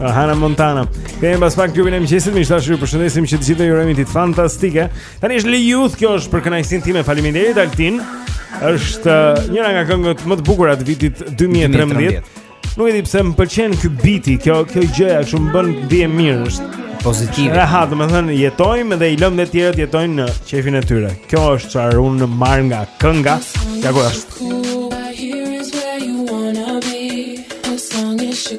Hannah Montana. Jemi pas pak në klubin e mëngjesit, miq të dashur, ju përshëndesim që të gjithë ju urojmë ditë fantastike. Tani është Le Youth, kjo është për kënaqësinë time. Faleminderit Altin. Është uh, njëra nga këngët më të bukura të vitit 2013. Nuk e di pse më pëlqen ky biti, kjo kjo gjëja që më bën të mirë është pozitive. Është rahat, domethënë jetojmë dhe i lëmë të tjerët jetojnë në qefin e tyre. Kjo është çfarë unë marr nga kënga. Ja ku është.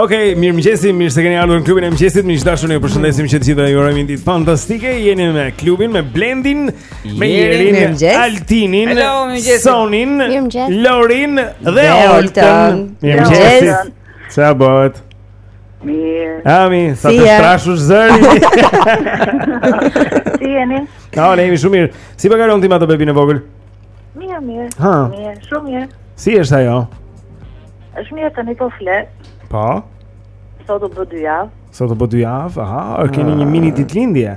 Ok, mirëmëngjesi, mirë se keni ardhur në klubin e mëngjesit Miq të dashur ju përshëndesim që të gjithë dhe ju urojmë një ditë fantastike Jeni me klubin, me Blendin, me Jerin, Altinin, Hello, Sonin, Lorin dhe Oltën Mirëmëngjesi Ça bëhet? Mirë. Ami, sa të strashu zëri. Si jeni? Ka, ne jemi shumë mirë. Si pa kalon ti ma të bebi në vogël? Mirë, mirë. Ha. Mirë, shumë mirë. Si është ajo? Është mirë tani po fle. Po? Sot u bë dy javë. Sot u bë dy javë, aha. Keni një mini ditë lindje?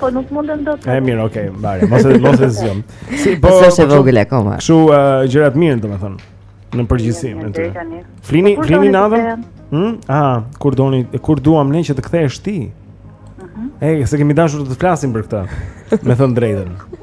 Po nuk mundem dot. E mirë, okay, mbarë. Mos e mos e zgjom. Si po është e po, vogël akoma. Kështu gjërat mirë, domethënë. Në përgjithësi me ty. Flini, po, flini natën? Hm? Ah, kur doni, kur duam ne që të kthehesh ti. Mhm. Ej, se kemi dashur të të flasim për këtë. Me thënë të drejtën.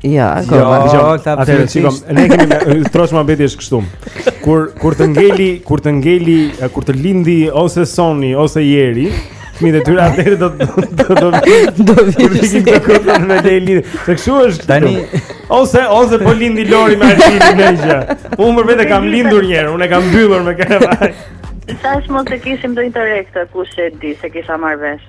Ja, jo, jo, atë që kam, ne kemi trosh më bëti është kështu. Kur kur të ngeli, kur të ngeli, kur të lindë ose Soni ose Jeri, fëmijët e tyre atëherë do do do do të vijnë të kuptojnë me të lindur. Se kështu është tani. Ose ose po lindi Lori me Artin në gjë. Unë për vetë kam lindur një herë, unë e kam mbyllur me krevat. Tash mos e kishim do interekte kush e di se kisha marrë vesh.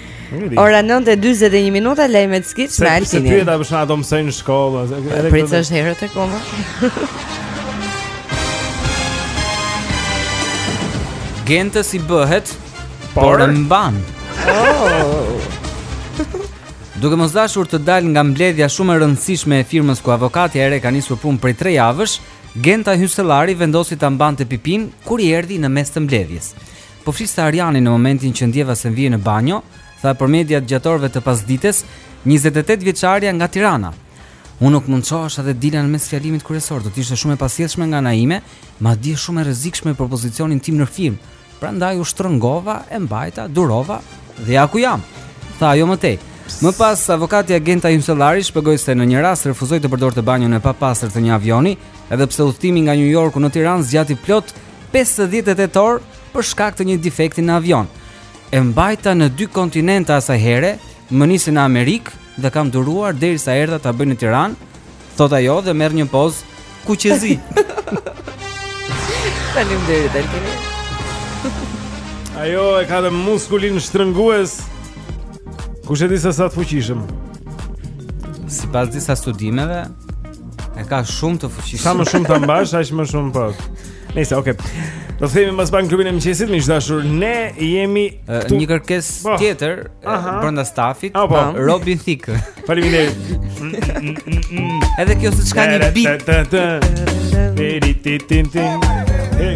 Ora 9:41 minuta lajmet skeç me Altinin. Se pyeta për shkak ato mësojnë në shkollë, edhe këtë. Pritës herë tek unë. Gentës i bëhet, por e mban. Oh. Duke mos dashur të dalë nga mbledhja shumë e rëndësishme e firmës ku avokatja e re ka nisur punë prej 3 javësh, Genta Hysellari vendosi ta mbante pipin kur i erdhi në mes të mbledhjes. Po fliste Arjani në momentin që ndjeva se më vihej në banjo, tha për mediat gjatë orëve të pasdites, 28 vjeçarja nga Tirana. Unë nuk mund çohesha dhe dilja në mes fjalimit kryesor, do të ishte shumë e pasjellshme nga ana ime, madje shumë e rrezikshme për pozicionin tim në firmë. Prandaj u shtrëngova, e mbajta, durova dhe ja ku jam. Tha ajo më tej. Më pas, avokatja Genta Hysellari shpjegoi se në një rast refuzoi të përdorte banjën e papastër të një avioni, edhe pse udhëtimi nga New Yorku në Tiranë zgjati plot 58 orë për shkak të një defekti në avion. E mbajta në dy kontinente asaj here, më nisi në Amerikë dhe kam duruar derisa erdha ta bëj në Tiranë, thotë ajo dhe merr një pozë kuqezi. Faleminderit Altin. Ajo e ka atë muskulin shtrëngues. Kush e di sa sa të fuqishëm? Sipas disa studimeve, E ka shumë të fuqishëm. Sa më shumë ta mbash, aq më shumë po. Nëse, okay. Do të themi mos ban klubin e mëngjesit, miq të dashur, ne jemi këtu... një kërkesë po. tjetër brenda stafit, ah, po. Robin Thicke. Faleminderit. Edhe kjo s'ka një beat. Eri ti ti ti. Hey.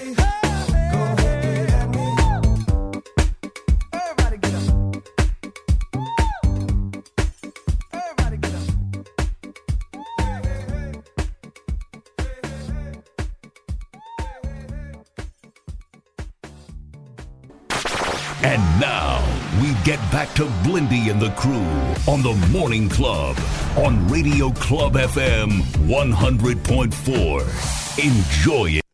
And now we get back to Blindy and the crew on the Morning Club on Radio Club FM 100.4. Enjoy it.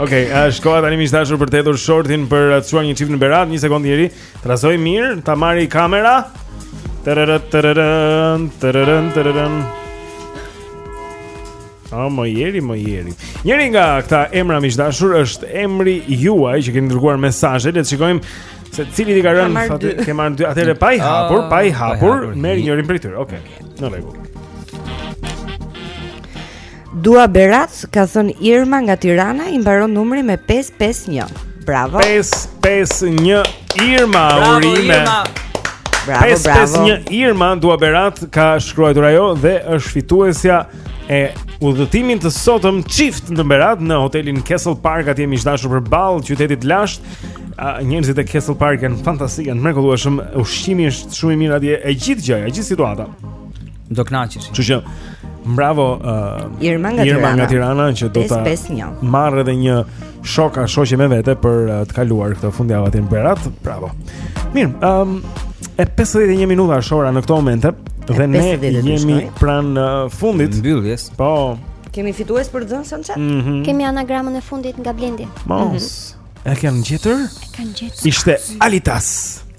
Okej, okay, është koha tani miq të dashur për të hedhur shortin për të çuar një çift në Berat, një sekondë Eri. Trazoji mirë, ta marrë kamera. Tërërët, tërërën, tërërën, tërërën. O, më jeri, më jeri. Njëri nga këta emra miq të dashur është emri juaj që keni dërguar mesazhe, le të shikojmë se cilit i ka rënë fati, ke marrë dy, atëherë pa i ah, hapur, pa i hapur, merr njërin prej tyre. Okej. Okay. Në rregull. Dua Berat ka thënë Irma nga Tirana i mbaron numri me 551. Bravo. 551 Irma bravo, urime. Irma. Bravo, 5, bravo. 551 Irma Dua Berat ka shkruar ajo dhe është fituesja e udhëtimit të sotëm çift në Berat në hotelin Castle Park atje miq të dashur përballë qytetit të lashtë. Njerëzit e Castle Park janë fantastikë, janë të mrekullueshëm. Ushqimi është shumë i mirë atje, e gjithë gjëja, e gjithë situata. Do kënaqesh. Kështu që bravo uh, Irma nga Irma nga Tirana që do ta marrë edhe një shok a shoqe me vete për uh, të kaluar këtë fundjavë aty në Berat. Bravo. Mirë, ëm um, e 51 minuta është ora në këtë moment dhe ne jemi pranë uh, fundit. Mbylljes. Po. Kemi fitues për dhënë son chat. Mm -hmm. Kemi anagramën e fundit nga Blendi. Mos. Mm -hmm. E kanë gjetur? E kanë gjetur. Ishte Alitas.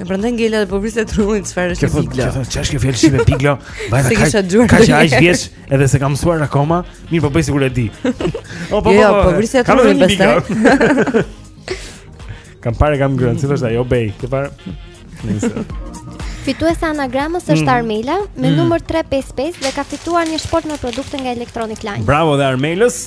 E prandaj ngela dhe po vrisja trurin çfarë është piglo. Kjo thotë ç'është kjo fjalë shqipe piglo? Vajta kaq. Kaq vjeç edhe s'e kam mësuar akoma, mirëpo bëj sikur e di. O po po. Jo, po, po vrisja trurin pastaj. Kam parë kam ngrënë, si thoshte ajo bej, ke parë? Nëse. Fituesja e anagramës është mm. Armela me mm. numër 355 dhe ka fituar një shportë me produkte nga Electronic Line. Bravo dhe Armelës.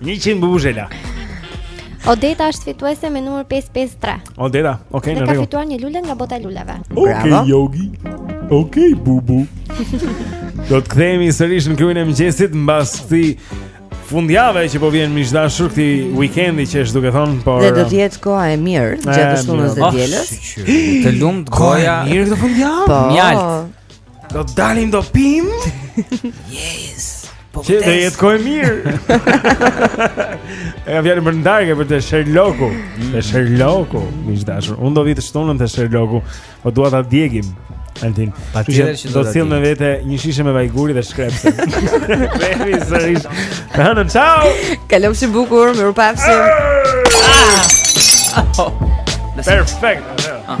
100 bubuzhela. Odeta është fituese me numër 553. Odeta, okay, në rregull. Dhe ka fituar një lule nga bota e luleve. Okej, okay, Yogi. Okej, okay, Bubu. Do të kthehemi sërish në klubin e mëngjesit mbas kësaj fundjave që po vjen miq të dashur këtij weekendi që është duke thon por Dhe do të jetë koha e mirë gjatë së shtunës, së dielës. Të lumt goja. Mirë këtë fundjavë. Po. Mjalt. Do të dalim do pim. Yes. Po që të jetë kohë e mirë E ka fjallë për në darkë për te Sherlocku mm. Te Sherlocku mishdashur Unë do vij të shtunën te Sherlocku Po duhet ta djegim Altin patjetër që do të sjell me vete një shishe me vajguri dhe shkrepse Vemi sërish Të hënë, ciao Kalofsh bukur, mirupafshim ah! Perfekt ah.